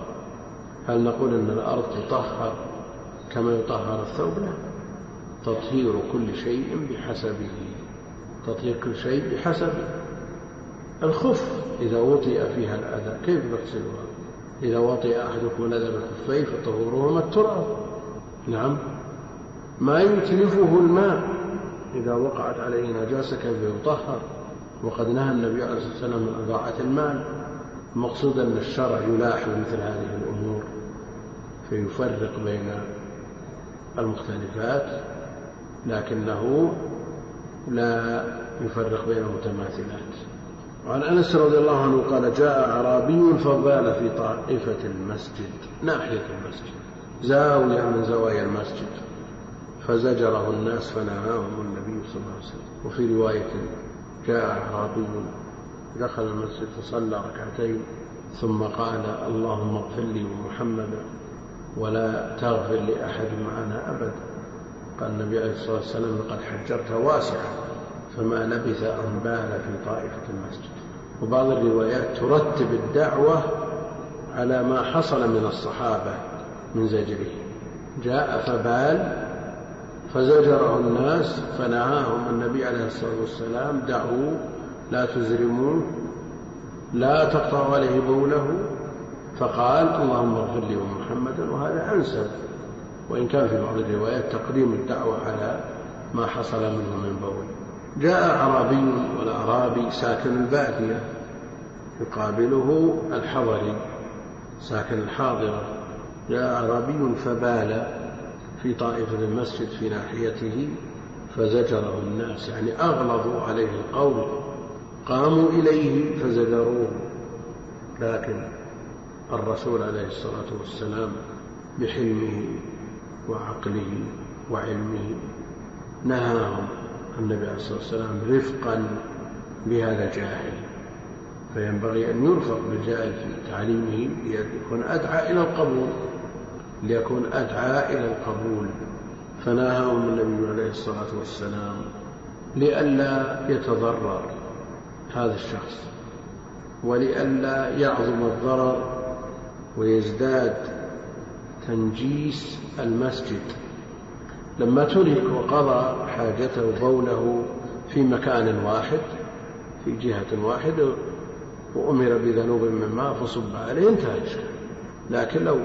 هل نقول أن الأرض تطهر كما يطهر الثوب؟ لا. تطهير كل شيء بحسبه. تطهير كل شيء بحسبه. الخف إذا وطئ فيها الأذى كيف نغسلها إذا وطئ أحدكم الأذى بالخفين فطهورهما التراب. نعم. ما يتلفه الماء إذا وقعت عليه نجاسة كيف يطهر؟ وقد نهى النبي عليه الصلاة والسلام عن إضاعة المال. المقصود أن الشرع يلاحظ مثل هذه الأمور فيفرق بين المختلفات لكنه لا يفرق بين المتماثلات. وعن أنس رضي الله عنه قال جاء أعرابي فبال في طائفة المسجد ناحية المسجد زاوية من زوايا المسجد فزجره الناس فنهاهم النبي صلى الله عليه وسلم. وفي رواية جاء أعرابي دخل المسجد فصلى ركعتين ثم قال اللهم اغفر لي ومحمدا ولا تغفر لأحد معنا أبدا قال النبي عليه الصلاة والسلام لقد حجرت واسعة فما لبث أن بال في طائفة المسجد. وبعض الروايات ترتب الدعوة على ما حصل من الصحابة من زجره. جاء فبال فزجره الناس فنهاهم النبي عليه الصلاة والسلام دعوا لا تزرموه لا تقطعوا عليه بوله فقال اللهم اغفر لي ومحمدا وهذا أنسب. وإن كان في بعض الروايات تقديم الدعوة على ما حصل منه من بول. جاء أعرابي والأعرابي ساكن البادية يقابله الحضري ساكن الحاضرة. جاء أعرابي فبال في طائفة المسجد في ناحيته فزجره الناس يعني أغلظوا عليه القول. قاموا إليه فزجروه لكن الرسول عليه الصلاة والسلام بحلمه وعقله وعلمه نهاهم النبي عليه الصلاة والسلام رفقا بهذا الجاهل. فينبغي أن يرفق بالجاهل في تعليمه ليكون أدعى إلى القبول ليكون أدعى إلى القبول. فنهاهم النبي عليه الصلاة والسلام لئلا يتضرر. هذا الشخص ولئلا يعظم الضرر ويزداد تنجيس المسجد. لما ترك وقضى حاجته بوله في مكان واحد في جهة واحدة وأمر بذنوب من ماء فصب عليه انتهى الإشكال. لكن لو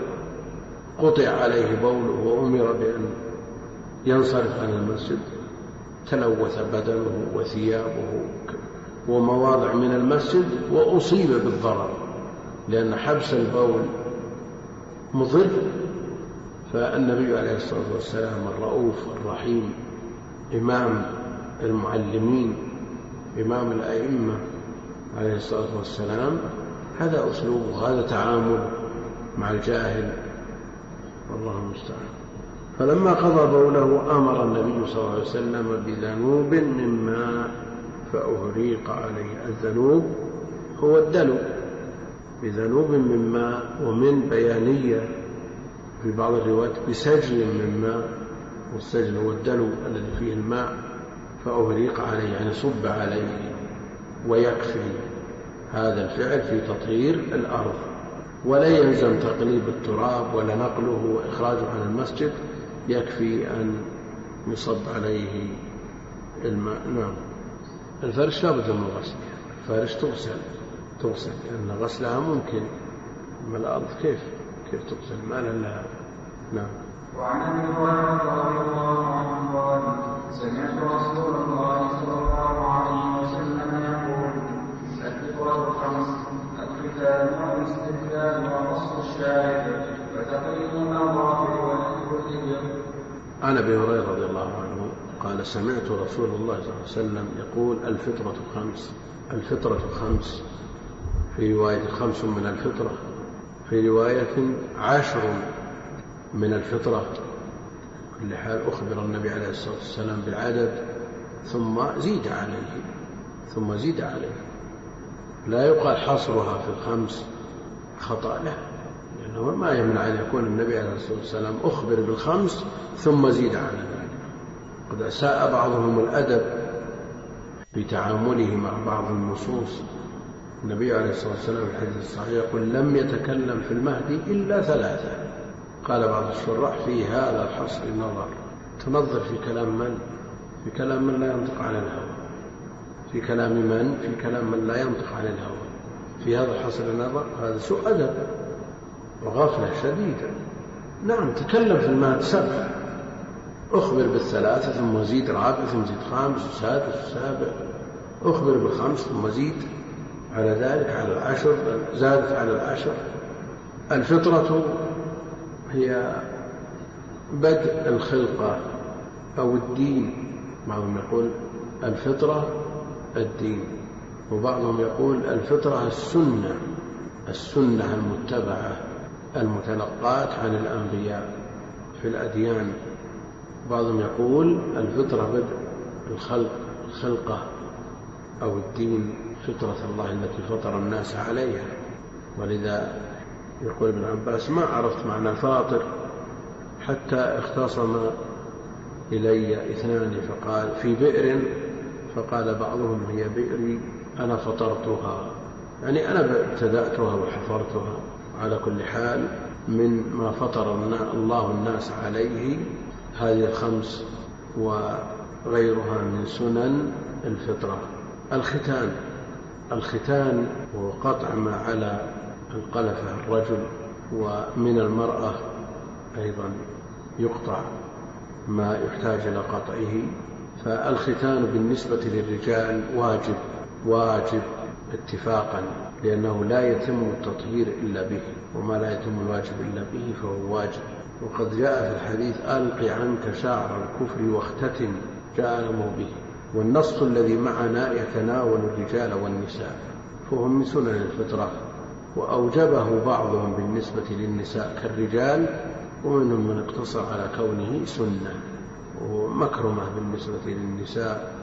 قطع عليه بوله وأمر بأن ينصرف عن المسجد تلوث بدنه وثيابه ومواضع من المسجد وأصيب بالضرر لأن حبس البول مضر. فالنبي عليه الصلاة والسلام الرؤوف الرحيم إمام المعلمين إمام الأئمة عليه الصلاة والسلام هذا أسلوبه هذا تعامل مع الجاهل. والله المستعان. فلما قضى بوله أمر النبي صلى الله عليه وسلم بذنوب من ماء. فأهريق عليه الذنوب هو الدلو بذنوب من ماء ومن بيانية في بعض الروايات بسجل من ماء والسجل هو الدلو الذي فيه الماء فأهريق عليه يعني صب عليه ويكفي هذا الفعل في تطهير الأرض. ولا يلزم تقليب التراب ولا نقله وإخراجه عن المسجد يكفي أن يصب عليه الماء. نعم. الفرش لابد من غسل الفرش تغسل تغسل لأن غسلها ممكن. أما الأرض كيف؟ كيف تغسل؟ ما لها نعم. وعن أبي هريرة رضي الله عنه قال سمعت رسول الله صلى الله عليه وسلم يقول الفطرة خمس الختان والاستدلال وقص الشارب وتقليم الاظافر ونحو الابل عن أبي هريرة رضي الله عنه. قال سمعت رسول الله صلى الله عليه وسلم يقول الفطرة خمس الفطرة خمس. في رواية خمس من الفطرة في رواية عشر من الفطرة. كل حال أخبر النبي عليه الصلاة والسلام بالعدد ثم زيد عليه ثم زيد عليه. لا يقال حصرها في الخمس خطأ له لأنه ما يمنع أن يكون النبي عليه الصلاة والسلام أخبر بالخمس ثم زيد ذلك قد أساء بعضهم الأدب في تعامله مع بعض النصوص. النبي عليه الصلاة والسلام في الحديث الصحيح يقول لم يتكلم في المهدي إلا ثلاثة. قال بعض الشراح في هذا الحصر نظر تنظر في كلام من؟ في كلام من لا ينطق عن الهوى. في كلام من؟ في كلام من لا ينطق عن الهوى. في هذا الحصر نظر هذا سوء أدب وغفلة شديدة. نعم تكلم في المهد سبع أخبر بالثلاثة ثم زيد رابع ثم زيد خامس وسادس وسابع. أخبر بالخمس ثم زيد. على ذلك على العشر زادت على العشر. الفطرة هي بدء الخلقة أو الدين. بعضهم يقول الفطرة الدين وبعضهم يقول الفطرة السنة السنة المتبعة المتلقاة عن الأنبياء في الأديان. بعضهم يقول الفطرة بدء الخلق الخلقة أو الدين فطرة الله التي فطر الناس عليها. ولذا يقول ابن عباس ما عرفت معنى فاطر حتى اختصم إلي اثنان فقال في بئر فقال بعضهم هي بئري أنا فطرتها يعني أنا ابتدأتها وحفرتها على كل حال من ما فطر الله الناس عليه هذه الخمس وغيرها من سنن الفطرة. الختان. الختان هو قطع ما على القلفة الرجل ومن المرأة أيضا يقطع ما يحتاج إلى قطعه. فالختان بالنسبة للرجال واجب واجب اتفاقا لأنه لا يتم التطهير إلا به وما لا يتم الواجب إلا به فهو واجب. وقد جاء في الحديث ألق عنك شعر الكفر جاء الأمر به. والنص الذي معنا يتناول الرجال والنساء فهو من سنن الفطرة. وأوجبه بعضهم بالنسبة للنساء كالرجال ومنهم من اقتصر على كونه سنة. ومكرمة بالنسبة للنساء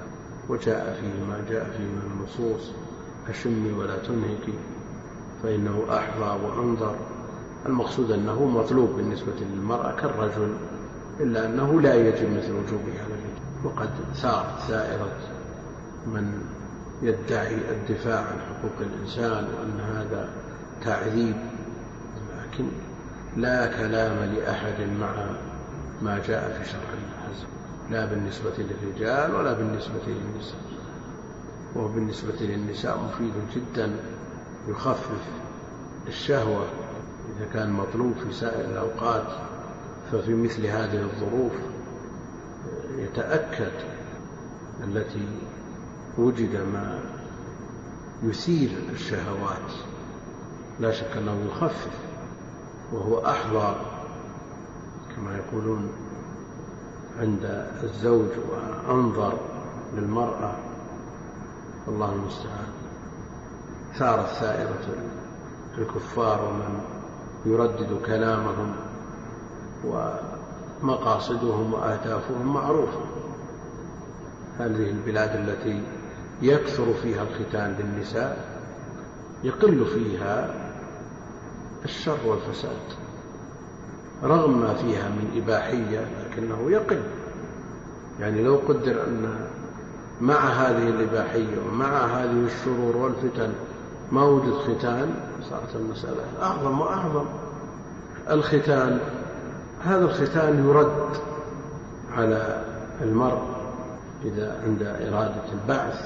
وجاء فيه ما جاء فيه من النصوص. أشمي ولا تنهكي فإنه أحظى وأنظر. المقصود أنه مطلوب بالنسبة للمرأة كالرجل إلا أنه لا يجب مثل وجوبه على الرجل وقد ثارت ثائرة من يدعي الدفاع عن حقوق الإنسان وأن هذا تعذيب لكن لا كلام لأحد مع ما جاء في شرع الله لا بالنسبة للرجال ولا بالنسبة للنساء. وهو بالنسبة للنساء مفيد جدا يخفف الشهوة إذا كان مطلوب في سائر الأوقات ففي مثل هذه الظروف يتأكد التي وجد ما يثير الشهوات. لا شك أنه يخفف وهو أحظى كما يقولون عند الزوج وأنظر للمرأة. الله المستعان. ثارت ثائرة الكفار ومن يردد كلامهم ومقاصدهم وأهدافهم معروفة. هذه البلاد التي يكثر فيها الختان بالنساء يقل فيها الشر والفساد رغم ما فيها من إباحية لكنه يقل. يعني لو قدر أن مع هذه الإباحية ومع هذه الشرور والفتن ما وجد ختان صارت المسألة أعظم وأعظم. الختان هذا الختان يرد على المرء إذا عند إرادة البعث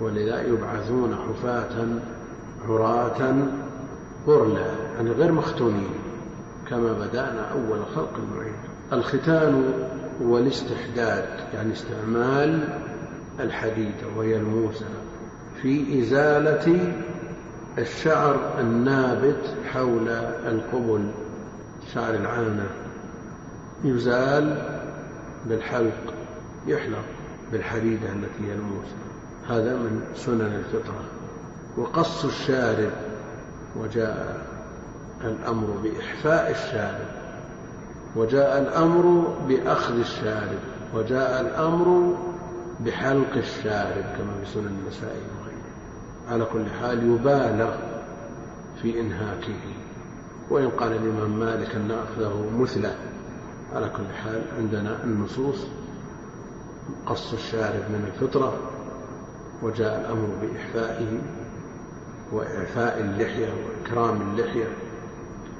ولذا يبعثون حفاة عراة غرلا يعني غير مختونين كما بدأنا أول خلق نعيد الختان هو الاستحداد يعني استعمال الحديدة وهي الموسى في إزالة الشعر النابت حول القبل شعر العانة. يزال بالحلق يحلق بالحديدة التي هي الموسى. هذا من سنن الفطرة. وقص الشارب وجاء الأمر بإحفاء الشارب. وجاء الأمر بأخذ الشارب. وجاء الأمر بحلق الشارب كما في سنن النسائي. على كل حال يبالغ في إنهاكه وإن قال الإمام مالك أن أخذه مثلة على كل حال عندنا النصوص قص الشارب من الفطرة وجاء الأمر بإحفائه وإعفاء اللحية وإكرام اللحية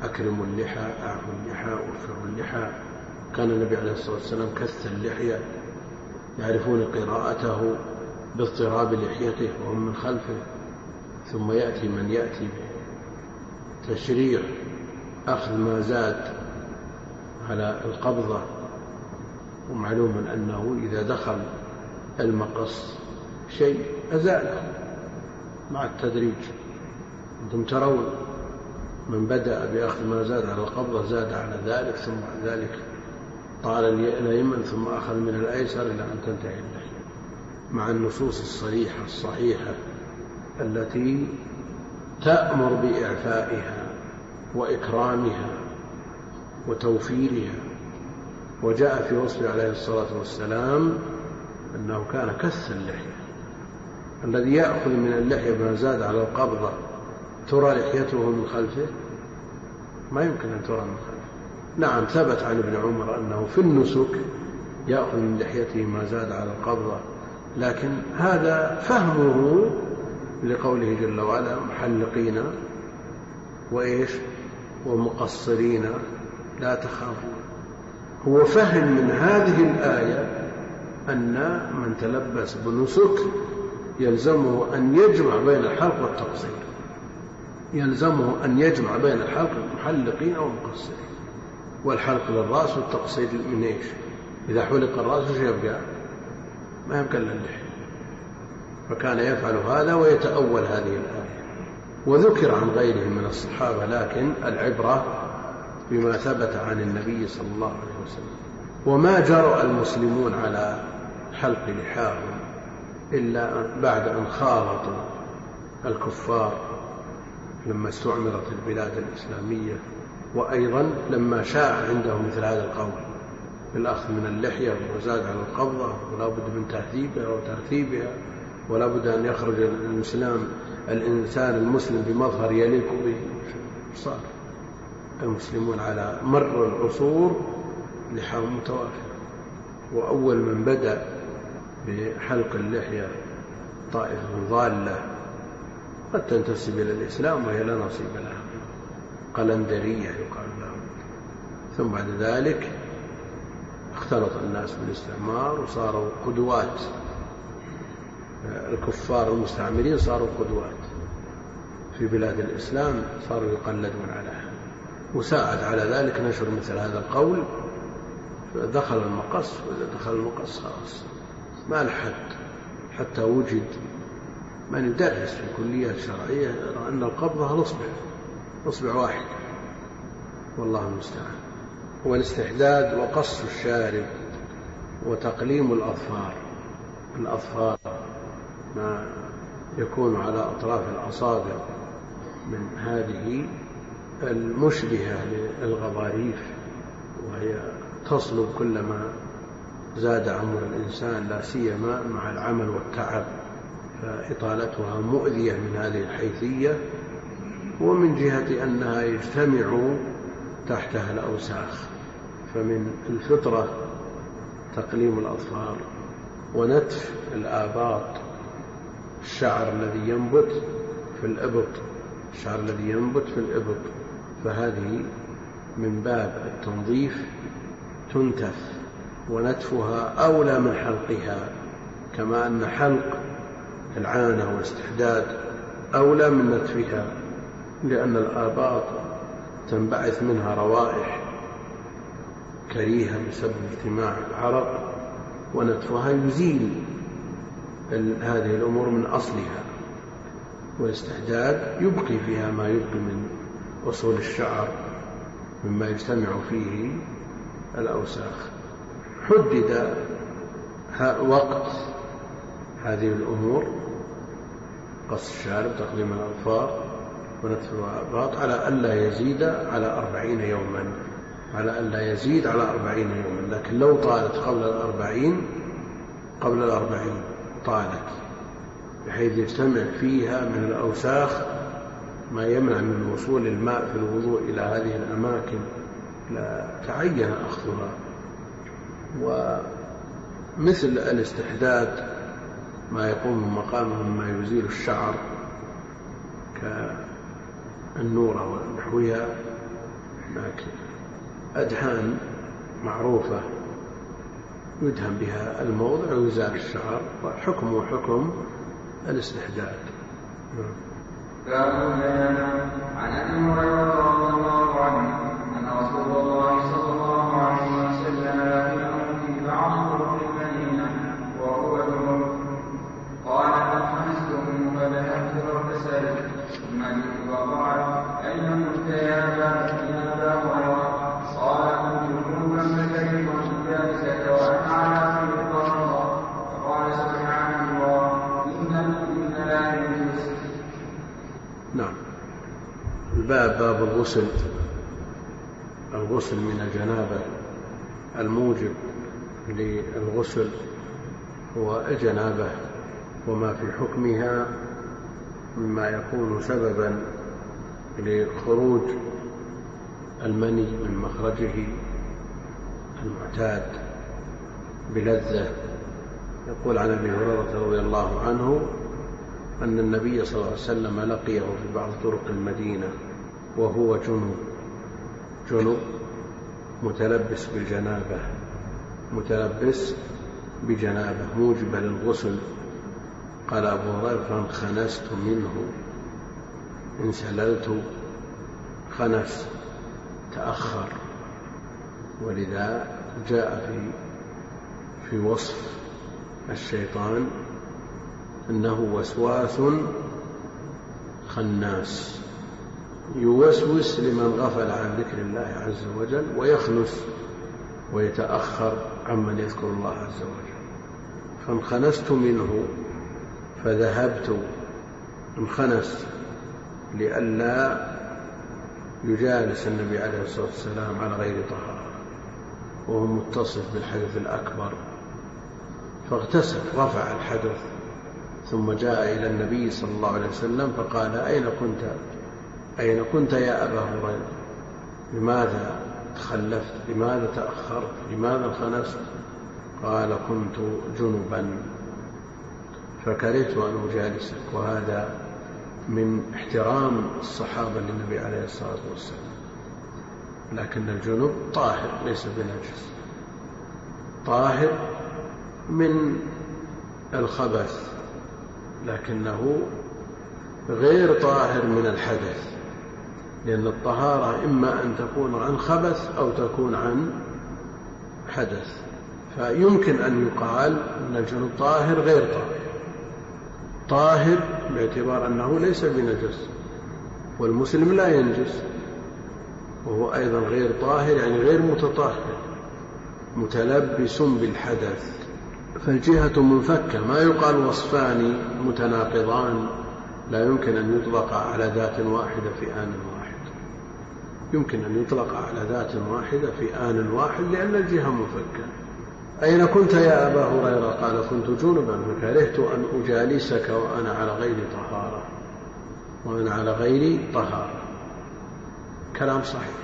أكرموا اللحى أعفوا اللحى وفروا اللحى. كان النبي عليه الصلاة والسلام كث اللحية يعرفون قراءته باضطراب لحيته وهم من خلفه. ثم يأتي من يأتي. بتشريع أخذ ما زاد على القبضة. ومعلوم أنه إذا دخل المقص شيء أزاله مع التدريج. أنتم ترون من بدأ بأخذ ما زاد على القبضة زاد على ذلك ثم بعد ذلك طال الأيمن ثم أخذ من الأيسر إلى أن تنتهي اللحية مع النصوص الصريحة الصحيحة التي تأمر بإعفائها وإكرامها وتوفيرها. وجاء في وصفه عليه الصلاة والسلام أنه كان كث اللحية. الذي يأخذ من اللحية ما زاد على القبضة ترى لحيته من خلفه؟ ما يمكن أن ترى من خلفه. نعم ثبت عن ابن عمر أنه في النسك يأخذ من لحيته ما زاد على القبضة لكن هذا فهمه لقوله جل وعلا محلقين وإيش ومقصرين لا تخافون هو فهم من هذه الآية أن من تلبس بنسك يلزمه أن يجمع بين الحلق والتقصير. يلزمه أن يجمع بين الحلق المحلقين والمقصرين والحلق للرأس والتقصير من إيش؟ إذا حلق الرأس وش يبقى؟ ما يبقى إلا اللحية. فكان يفعل هذا ويتأول هذه الآية. وذكر عن غيره من الصحابة لكن العبرة بما ثبت عن النبي صلى الله عليه وسلم. وما جرأ المسلمون على حلق لحاهم إلا بعد أن خالطوا الكفار لما استعمرت البلاد الإسلامية. وأيضا لما شاع عندهم مثل هذا القول بالأخذ من اللحية وزاد على القبضة ولا بد من تهذيبها وترتيبها. ولا بد أن يخرج الإسلام الإنسان المسلم بمظهر يليق به. صار. المسلمون على مر العصور لحاهم متوافرة وأول من بدأ بحلق اللحية طائفة ضالة قد تنتسب إلى الإسلام وهي لا نصيب لها. قلندرية يقال لهم. ثم بعد ذلك اختلط الناس بالإستعمار وصاروا قدوات. الكفار المستعمرين صاروا قدوات في بلاد الإسلام صاروا يقلدون على هذا وساعد على ذلك. نشر مثل هذا القول دخل المقص وإذا دخل المقص خلاص ما لحد حتى وجد من يدرس في الكليات الشرعية يرى أن القبضة الأصبع أصبع واحد. والله المستعان. والاستحداد وقص الشارب وتقليم الأظفار. الأظفار ما يكون على أطراف الأصابع من هذه المشبهة للغضاريف وهي تصلب كلما زاد عمر الإنسان لا سيما مع العمل والتعب. فإطالتها مؤذية من هذه الحيثية ومن جهة أنها يجتمع تحتها الأوساخ. فمن الفطرة تقليم الأظفار ونتف الآباط الشعر الذي ينبت في الإبط الشعر الذي ينبت في الإبط. فهذه من باب التنظيف تنتف ونتفها أولى من حلقها كما أن حلق العانة والاستحداد أولى من نتفها لأن الآباط تنبعث منها روائح كريهة بسبب اجتماع العرق ونتفها يزيل هذه الأمور من أصلها والاستحداد يبقي فيها ما يبقي من أصول الشعر مما يجتمع فيه الأوساخ. حدد وقت هذه الأمور قص الشارب تقليم الأظفار ونتف الآباط على ألا يزيد على أربعين يوما على ألا يزيد على أربعين يوما. لكن لو طالت قبل الأربعين قبل الأربعين طالت بحيث يجتمع فيها من الأوساخ ما يمنع من وصول الماء في الوضوء إلى هذه الأماكن. لا تعين أخذها. ومثل الاستحداد ما يقوم مقامه مما يزيل الشعر كالنورة ونحوها لكن أدهان معروفة يدهن بها الموضع ويزال الشعر وحكمه حكم الاستحداد. باب عن ابي هريره رضي باب الغسل. الغسل من الجنابة الموجب للغسل هو الجنابة وما في حكمها مما يكون سببا لخروج المني من مخرجه المعتاد بلذة. يقول عن أبي هريرة رضي الله عنه أن النبي صلى الله عليه وسلم لقيه في بعض طرق المدينة. وهو جنب جنب متلبس بالجنابة متلبس بجنابة. موجبة للغسل. قال أبو هريرة فانخنست منه انسللت خنس تأخر. ولذا جاء في في وصف الشيطان إنه وسواس خناس. يوسوس لمن غفل عن ذكر الله عز وجل ويخنس ويتأخر عمن يذكر الله عز وجل. فانخنست منه فذهبت انخنس لئلا يجالس النبي عليه الصلاة والسلام على غير طهارة وهو متصف بالحدث الأكبر. فاغتسل رفع الحدث ثم جاء إلى النبي صلى الله عليه وسلم فقال أين كنت؟ أين كنت يا أبا هريرة؟ لماذا تخلفت؟ لماذا تأخرت؟ لماذا انخنست؟ قال كنت جنبا. فكرهت أن أجالسك وهذا من احترام الصحابة للنبي عليه الصلاة والسلام. لكن الجنب طاهر ليس بنجس. طاهر من الخبث لكنه غير طاهر من الحدث. لأن الطهارة إما أن تكون عن خبث أو تكون عن حدث. فيمكن أن يقال أن الجنوب طاهر غير طاهر. طاهر باعتبار أنه ليس بنجس والمسلم لا ينجس وهو أيضا غير طاهر يعني غير متطهر متلبس بالحدث. فالجهة منفكة ما يقال وصفان متناقضان لا يمكن أن يطلق على ذات واحدة في آن واحد. يمكن أن يطلق على ذات واحدة في آن واحد لأن الجهة منفكة أين كنت يا أبا هريرة؟ قال كنت جنبا فكرهت أن أجالسك وأنا على غير طهارة. وأنا على غير طهارة. كلام صحيح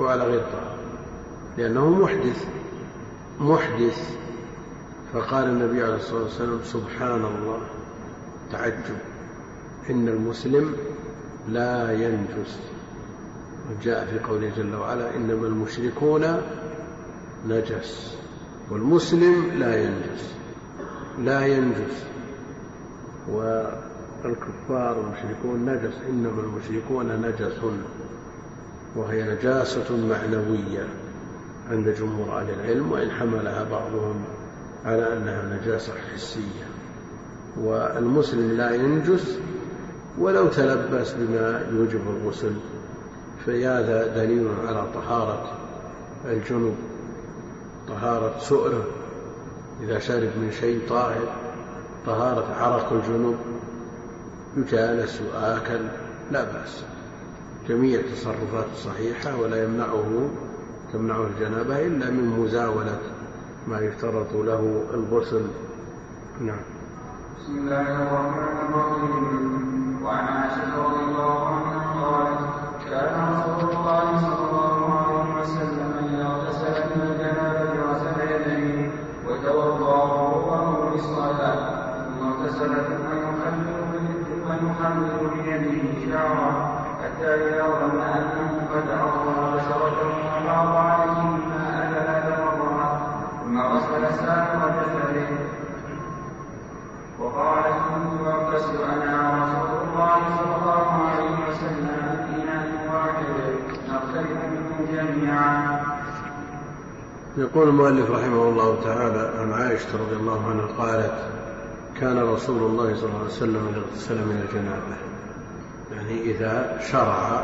هو على غير طهارة لأنه محدث محدث. فقال النبي عليه الصلاة والسلام سبحان الله تعجب. إن المسلم لا ينجس. وجاء في قوله جل وعلا إنما المشركون نجس والمسلم لا ينجس لا ينجس. والكفار والمشركون نجس إنما المشركون نجس وهي نجاسة معنوية عند جمهور أهل العلم وإن حملها بعضهم على أنها نجاسة حسية. والمسلم لا ينجس ولو تلبس بما يوجب الغسل. فهذا دليل على طهارة الجنوب طهارة سؤره إذا شرب من شيء طاهر طهارة عرق الجنوب يجالس وآكل لا بأس. جميع تصرفاته صحيحة ولا يمنعه تمنعه الجنابة إلا من مزاولة ما يشترط له الغسل. نعم. بسم الله الرحمن الرحيم. وعن عائشة رضي الله عنها قالت وقال كنت أغتسل أنا ورسول الله صلى الله عليه وسلم في إناء واحد نغترف منه جميعا. يقول المؤلف رحمه الله تعالى عن عائشة رضي الله عنها قالت كان رسول الله صلى الله عليه وسلم إذا اغتسل من الجنابة. يعني إذا شرع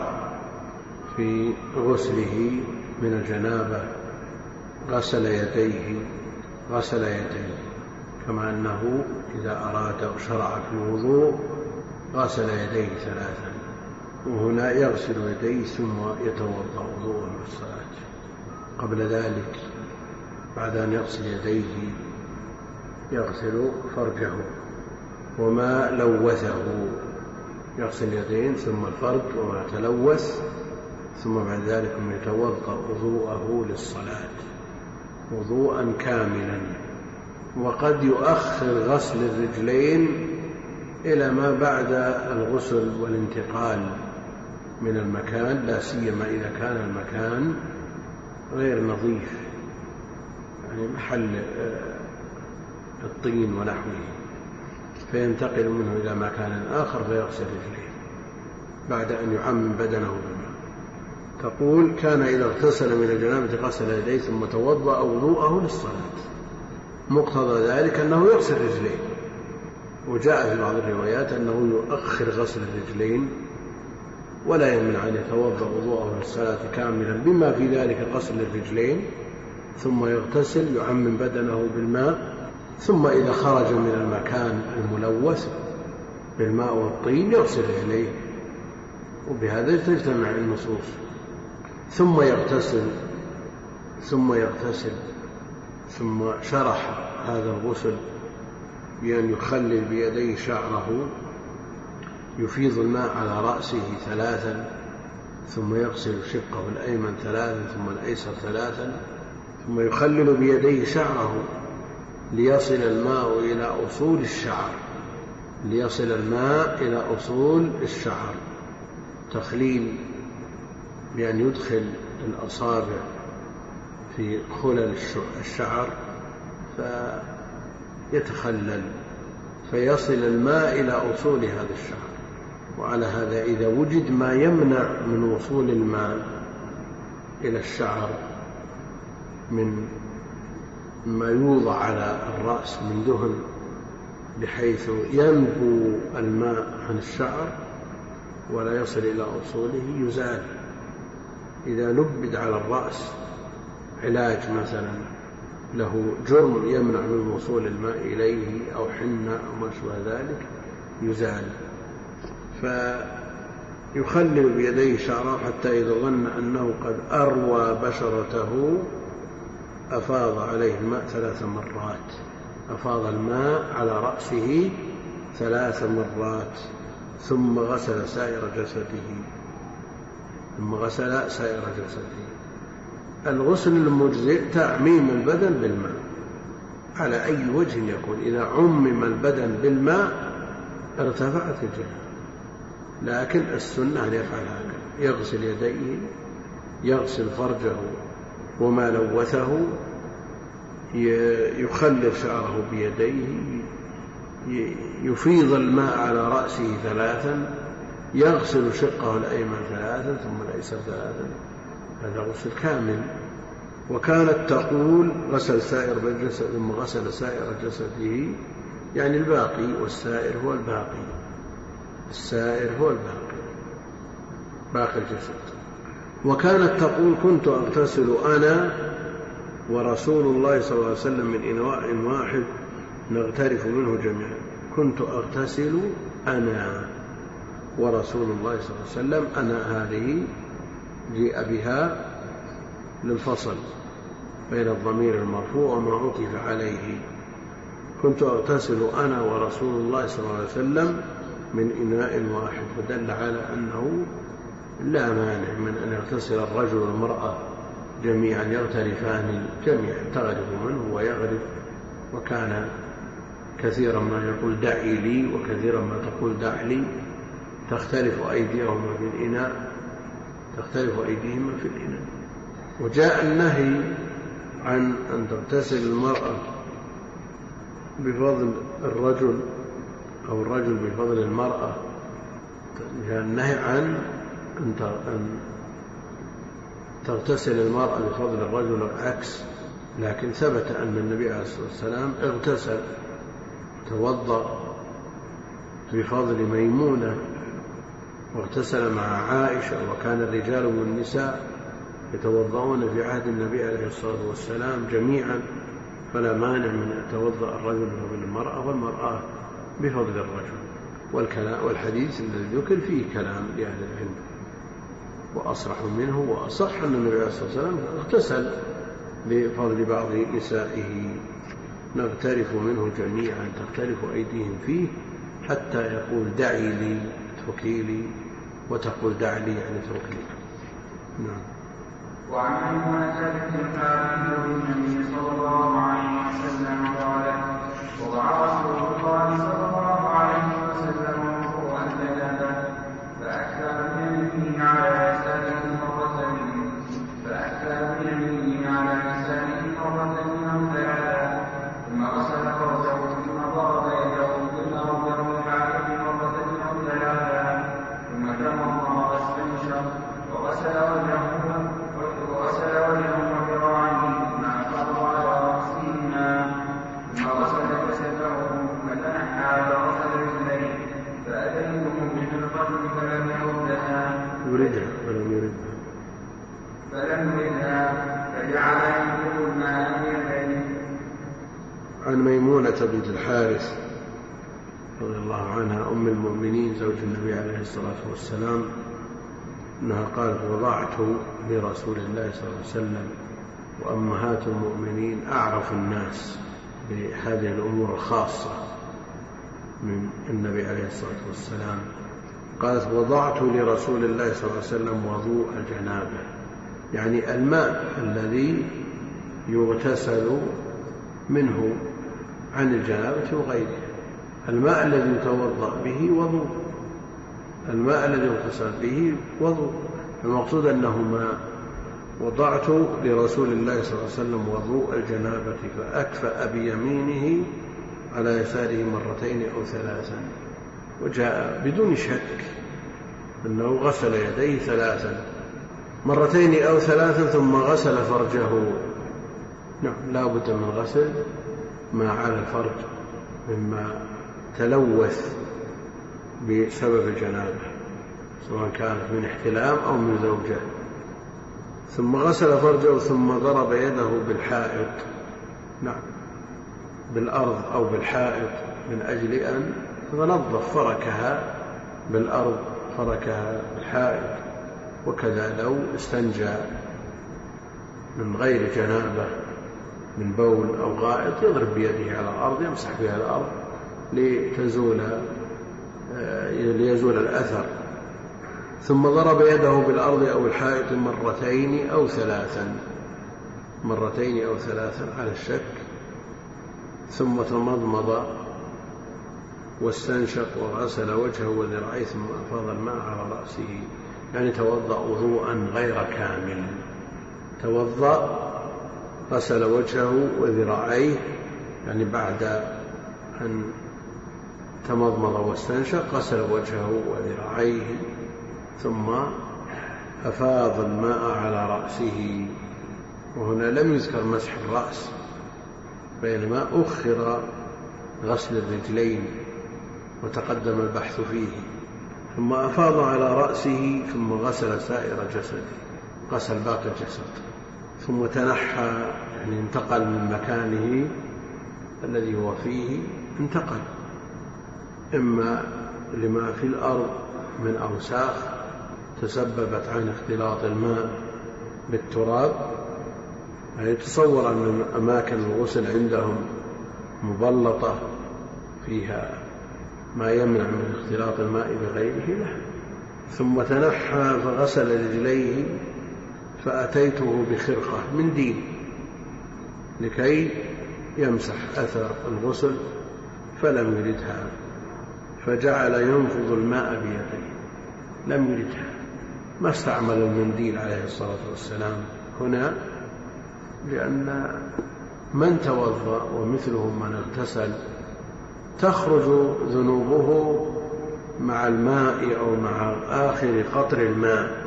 في غسله من الجنابة غسل يديه غسل يديه. كما أنه إذا أراد أو شرع في الوضوء غسل يديه ثلاثا وهنا يغسل يديه ثم يتوضأ وضوءا للصلاة قبل ذلك بعد أن يغسل يديه يغسل فرجه. وما لوثه يغسل اليدين ثم الفرج وما تلوث ثم بعد ذلك يتوضأ وضوءه للصلاة. وضوءا كاملا. وقد يؤخر غسل الرجلين إلى ما بعد الغسل والانتقال. من المكان لا سيما إذا كان المكان غير نظيف يعني محل آه، الطين ونحوه. فينتقل منه إلى مكان آخر فيغسل رجليه بعد أن يعمم بدنه بالماء. تقول كان إذا اغتسل من الجنابة غسل يديه ثم توضأ وضوءه للصلاة. مقتضى ذلك أنه يغسل رجليه. وجاء في بعض الروايات أنه يؤخر غسل الرجلين ولا يمنع أن يتوضأ وضوءه للصلاة كاملا بما في ذلك غسل الرجلين ثم يغتسل يعمم بدنه بالماء ثم إذا خرج من المكان الملوث بالماء والطين يغسل رجليه وبهذا تجتمع النصوص. ثم يغتسل ثم يغتسل ثم شرح هذا الغسل بأن يخلل بيديه شعره يفيض الماء على رأسه ثلاثا ثم يغسل شقه الأيمن ثلاثا ثم الأيسر ثلاثا ثم يخلل بيديه شعره ليصل الماء إلى أصول الشعر. ليصل الماء إلى أصول الشعر. تخليل بأن يدخل الأصابع في خلل الشعر فيتخلل فيصل الماء إلى أصول هذا الشعر. وعلى هذا إذا وجد ما يمنع من وصول الماء إلى الشعر من ما يوضع على الرأس من دهن بحيث ينبو الماء عن الشعر ولا يصل إلى أصوله يزال. إذا لبد على الرأس علاج مثلا له جرم يمنع من وصول الماء إليه أو حنة أو ما شابه ذلك يزال. فيخلل بيديه شعره حتى إذا ظن أنه قد أروى بشرته أفاض عليه الماء ثلاث مرات. أفاض الماء على رأسه ثلاث مرات ثم غسل سائر جسده ثم غسل سائر جسده. الغسل المجزئ تعميم البدن بالماء. على أي وجه يكون إذا عمم البدن بالماء ارتفعت الجنة لكن السنة أن يفعل هكذا. يغسل يديه يغسل فرجه وما لوثه يخلل شعره بيديه يفيض الماء على رأسه ثلاثا يغسل شقه الأيمن ثلاثا ثم الأيسر ثلاثا. هذا غسل كامل. وكانت تقول غسل سائر الجسد ثم غسل سائر جسده يعني الباقي والسائر هو الباقي. السائر هو الباقي باقي الجسد. وكانت تقول كنت أغتسل أنا ورسول الله صلى الله عليه وسلم من إنواء واحد نغترف منه جميعا. كنت أغتسل أنا ورسول الله صلى الله عليه وسلم. أنا هذه جيء بها للفصل بين الضمير المرفوع وما عطف عليه. كنت أغتسل أنا ورسول الله صلى الله عليه وسلم من إناء واحد فدل على أنه لا مانع من أن يغتسل الرجل والمرأة جميعا يغترفان جميعا تغرف منه ويغرف. وكان كثيرا ما يقول دعي لي وكثيرا ما تقول دع لي. تختلف أيديهما في الإناء تختلف أيديهما في الإناء. وجاء النهي عن أن تغتسل المرأة بفضل الرجل أو الرجل بفضل المرأة النهي عن أن تغتسل المرأة بفضل الرجل العكس لكن ثبت أن النبي عليه الصلاة والسلام اغتسل توضأ بفضل ميمونة واغتسل مع عائشة وكان الرجال والنساء يتوضؤون في عهد النبي عليه الصلاة والسلام جميعا فلا مانع من أن يتوضأ الرجل بفضل المرأة والمرأة. بفضل الرجل. والكلام والحديث الذي ذكر فيه كلام لأهل العلم. وأصرح منه وأصح أن النبي عليه الصلاة والسلام اغتسل بفضل بعض نسائه. نغترف منه جميعا تختلف أيديهم فيه حتى يقول دعي لي اتركي لي وتقول دع لي يعني اترك لي. نعم. وعن ميمونة بنت الحارث النبي صلى الله عليه وسلم قال وضع رسول الله صلى الله عليه الحارث رضي الله عنها أم المؤمنين زوج النبي عليه الصلاة والسلام أنها قالت وضعت لرسول الله صلى الله عليه وسلم وأمهات المؤمنين أعرف الناس بهذه الأمور الخاصة من النبي عليه الصلاة والسلام. قالت وضعت لرسول الله صلى الله عليه وسلم وضوء الجنابة يعني الماء الذي يغتسل منه عن الجنابة وغيره الماء الذي يتوضأ به وضوء. الماء الذي يغتسل به وضوء. المقصود أنه ماء وضعت لرسول الله صلى الله عليه وسلم وضوء الجنابة فأكفأ بيمينه على يساره مرتين أو ثلاثا وجاء بدون شك أنه غسل يديه ثلاثا مرتين أو ثلاثا ثم غسل فرجه. نعم لا بد من غسل ما على الفرج مما تلوث بسبب الجنابة سواء كانت من احتلام أو من زوجة. ثم غسل فرجه ثم ضرب يده بالحائط. نعم. بالأرض أو بالحائط من أجل أن تتنظف فركها بالأرض فركها بالحائط. وكذا لو استنجى من غير جنابة. من بول أو غائط يضرب بيده على الأرض يمسح بها الأرض لتزول ليزول الأثر. ثم ضرب يده بالأرض أو الحائط مرتين أو ثلاثا مرتين أو ثلاثا على الشك. ثم تمضمض واستنشق وغسل وجهه وذراعيه ثم أفاض الماء على رأسه. يعني توضأ وضوءا غير كامل. توضأ غسل وجهه وذراعيه يعني بعد أن تمضمض واستنشق غسل وجهه وذراعيه ثم أفاض الماء على رأسه. وهنا لم يذكر مسح الرأس بينما أخر غسل الرجلين وتقدم البحث فيه ثم أفاض على رأسه ثم غسل سائر جسده غسل باقي الجسد. ثم تنحى يعني انتقل من مكانه الذي هو فيه انتقل. إما لما في الأرض من أوساخ تسببت عن اختلاط الماء بالتراب يعني تصور أن أماكن الغسل عندهم مبلطة فيها ما يمنع من اختلاط الماء بغيره له ثم تنحى فغسل رجليه فأتيته بخرقة من دين لكي يمسح أثر الغسل فلم يردها فجعل ينفض الماء بيديه لم يردها ما استعمل المنديل عليه الصلاة والسلام هنا؟ لأن من توضأ ومثله من اغتسل تخرج ذنوبه مع الماء أو مع آخر قطر الماء.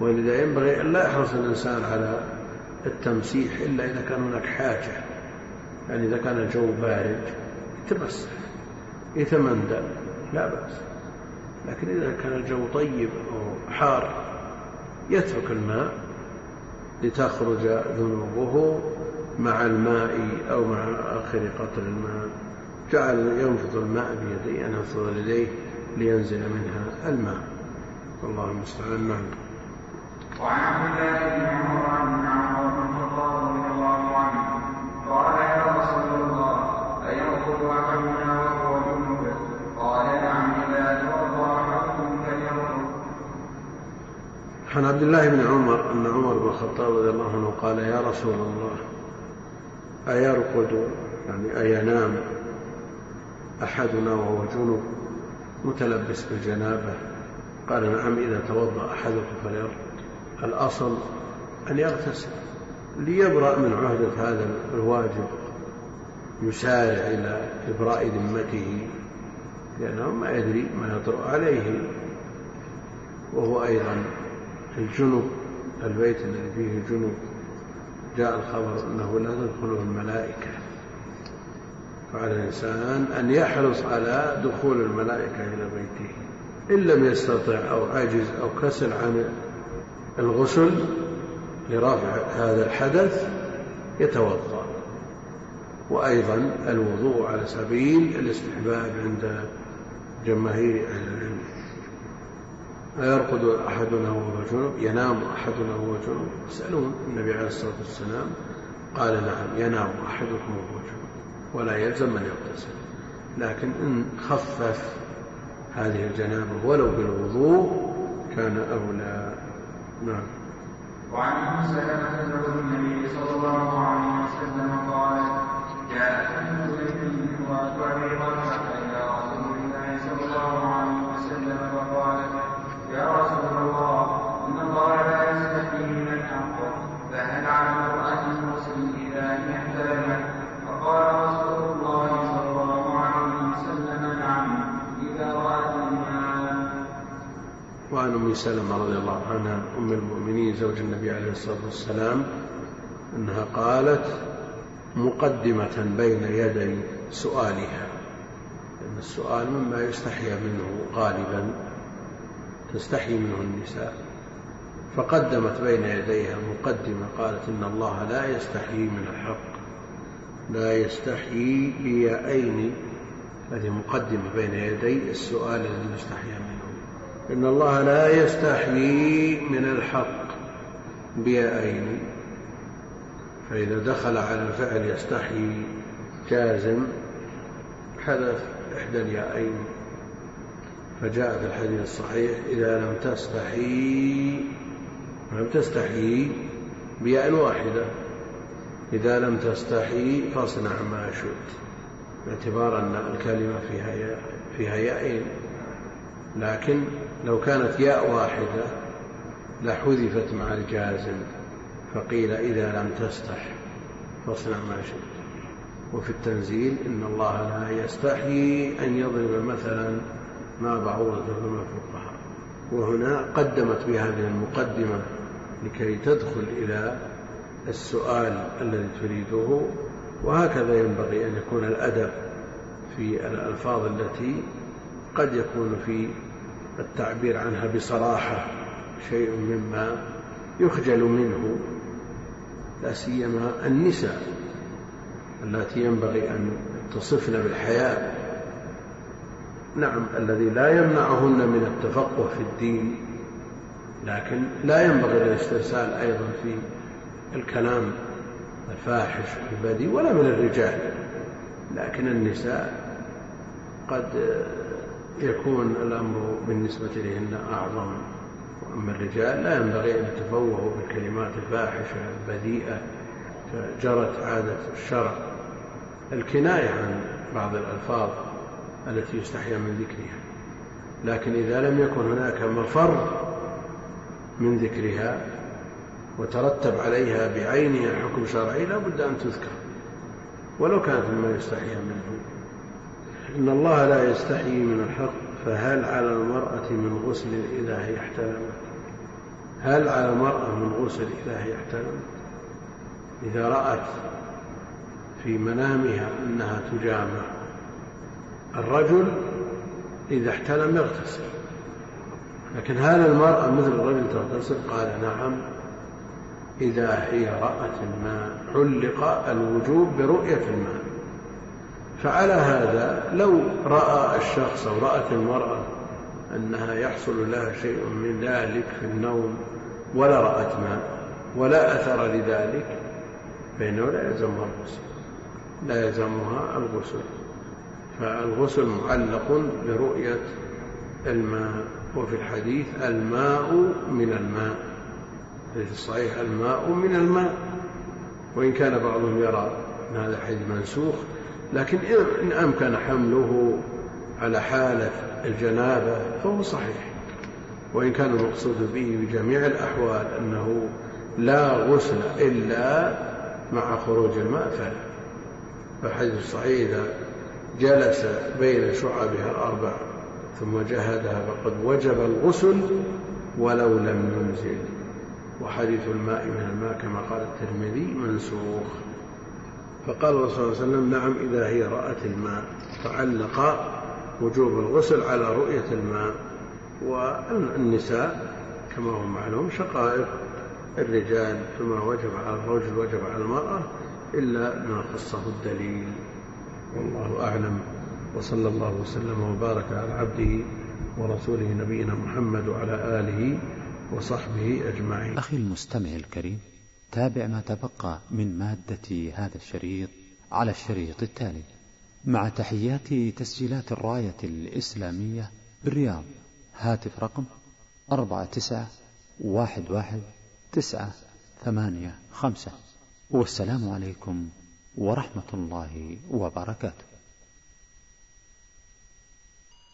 ولذا ينبغي أن لا يحرص الإنسان على التمسيح إلا إذا كان هناك حاجة. يعني إذا كان الجو بارد يتمسح يتمندل لا بأس. لكن إذا كان الجو طيب أو حار يترك الماء لتخرج ذنوبه مع الماء أو مع آخر قطر الماء. جعل ينفض الماء بيديه أن ينفض يديه لينزل منها الماء. والله المستعان. نعم وعن عبد الله بن عمر عن عبد الله بن عمر أن عمر بن الخطاب رضي الله عنه قال يا رسول الله أيرقد يعني أينام أحدنا وهو جنب متلبس بالجنابة قال نعم إذا توضأ أحدكم فليرقد. الأصل أن يغتسل ليبرأ من عهدة هذا الواجب يسارع إلى إبراء ذمته لأنه ما يدري ما يطرأ عليه. وهو أيضا الجنب البيت الذي فيه جنب جاء الخبر أنه لا تدخله الملائكة. فعلى الإنسان أن يحرص على دخول الملائكة إلى بيته إن لم يستطع أو عجز أو كسل عن الغسل لرفع هذا الحدث يتوضأ. وأيضا الوضوء على سبيل الاستحباب عند جماهير أهل العلم. أيرقد أحدنا وهو جنب ينام أحدنا وهو جنب. يسألون النبي عليه الصلاة والسلام قال نعم ينام أحدكم وهو جنب ولا يلزم من يغتسل. لكن إن خفف هذه الجنابة ولو بالوضوء كان أولى. نعم. وعن ام سلمه زوج النبي صلى الله عليه وسلم قال جاءت ام زيد امراه أبي أم سلمة رضي الله عنها أم المؤمنين زوج النبي عليه الصلاة والسلام أنها قالت مقدمة بين يدي سؤالها. لأن السؤال مما يستحيا منه غالبا تستحي منه النساء. فقدمت بين يديها مقدمة قالت إن الله لا يستحيي من الحق. لا يستحيي بيائين هذه مقدمة بين يدي السؤال الذي يستحيا منه. إن الله لا يستحيي من الحق بيائين فإذا دخل على الفعل يستحيي جازم حذف إحدى اليائين فجاء في الحديث الصحيح إذا لم تستحي لم تستحي بياء واحدة. إذا لم تستحي فاصنع ما شئت باعتبار أن الكلمة فيها فيها يائين. لكن لو كانت ياء واحدة لحذفت مع الجازم فقيل إذا لم تستح. فاصنع ما شئت. وفي التنزيل إن الله لا يستحيي أن يضرب مثلا ما بعوضة فما فوقها. وهنا قدمت بهذه المقدمة لكي تدخل إلى السؤال الذي تريده وهكذا ينبغي أن يكون الأدب في الألفاظ التي قد يكون في التعبير عنها بصراحة شيء مما يخجل منه لا سيما النساء اللاتي ينبغي أن تصفن بالحياء. نعم الذي لا يمنعهن من التفقه في الدين لكن لا ينبغي الاسترسال أيضا في الكلام الفاحش البذيء ولا من الرجال لكن النساء قد يكون الأمر بالنسبة لهن أعظم وأما الرجال لا ينبغي أن يتفوهوا بالكلمات الفاحشة البذيئة فجرت عادة الشرع. الكناية عن بعض الألفاظ التي يستحيا من ذكرها لكن إذا لم يكن هناك مفر من ذكرها وترتب عليها بعينها حكم شرعي لا بد أن تذكر ولو كانت مما يستحيا منه. إن الله لا يستحيي من الحق فهل على المرأة من غسل إذا هي احتلمت؟ هل على المرأة من غسل إذا هي احتلمت؟ إذا رأت في منامها أنها تجامع الرجل إذا احتلم يغتسل. لكن هل المرأة مثل الرجل تغتسل؟ قال نعم. إذا هي رأت الماء علق الوجوب برؤية الماء. فعلى هذا لو رأى الشخص أو رأت المرأة أنها يحصل لها شيء من ذلك في النوم ولا رأت ماء ولا أثر لذلك فإنه لا يلزمها الغسل لا يلزمها الغسل. فالغسل معلق برؤية الماء وفي الحديث الماء من الماء في الصحيح الماء من الماء. وإن كان بعضهم يرى أن هذا الحديث منسوخ لكن إن أمكن حمله على حالة الجنابة فهو صحيح. وإن كان المقصود به بجميع الأحوال أنه لا غسل إلا مع خروج الماء فلا فالحديث الصحيح إذا جلس بين شعبها الأربع ثم جهدها فقد وجب الغسل ولو لم ينزل. وحديث الماء من الماء كما قال الترمذي منسوخ. فقال الرسول صلى الله عليه وسلم نعم إذا هي رأت الماء فعلق وجوب الغسل على رؤية الماء. والنساء كما هو معلوم شقائق الرجال فما وجب على الرجل وجب على المرأة إلا ما خصه الدليل. والله أعلم. وصلى الله وسلم وبارك على عبده ورسوله نبينا محمد وعلى آله وصحبه أجمعين. أخي المستمع الكريم تابع ما تبقى من مادة هذا الشريط على الشريط التالي. مع تحيات تسجيلات الراية الإسلامية بالرياض. هاتف رقم أربعة تسعة واحد واحد تسعة ثمانية خمسة. والسلام عليكم ورحمة الله وبركاته.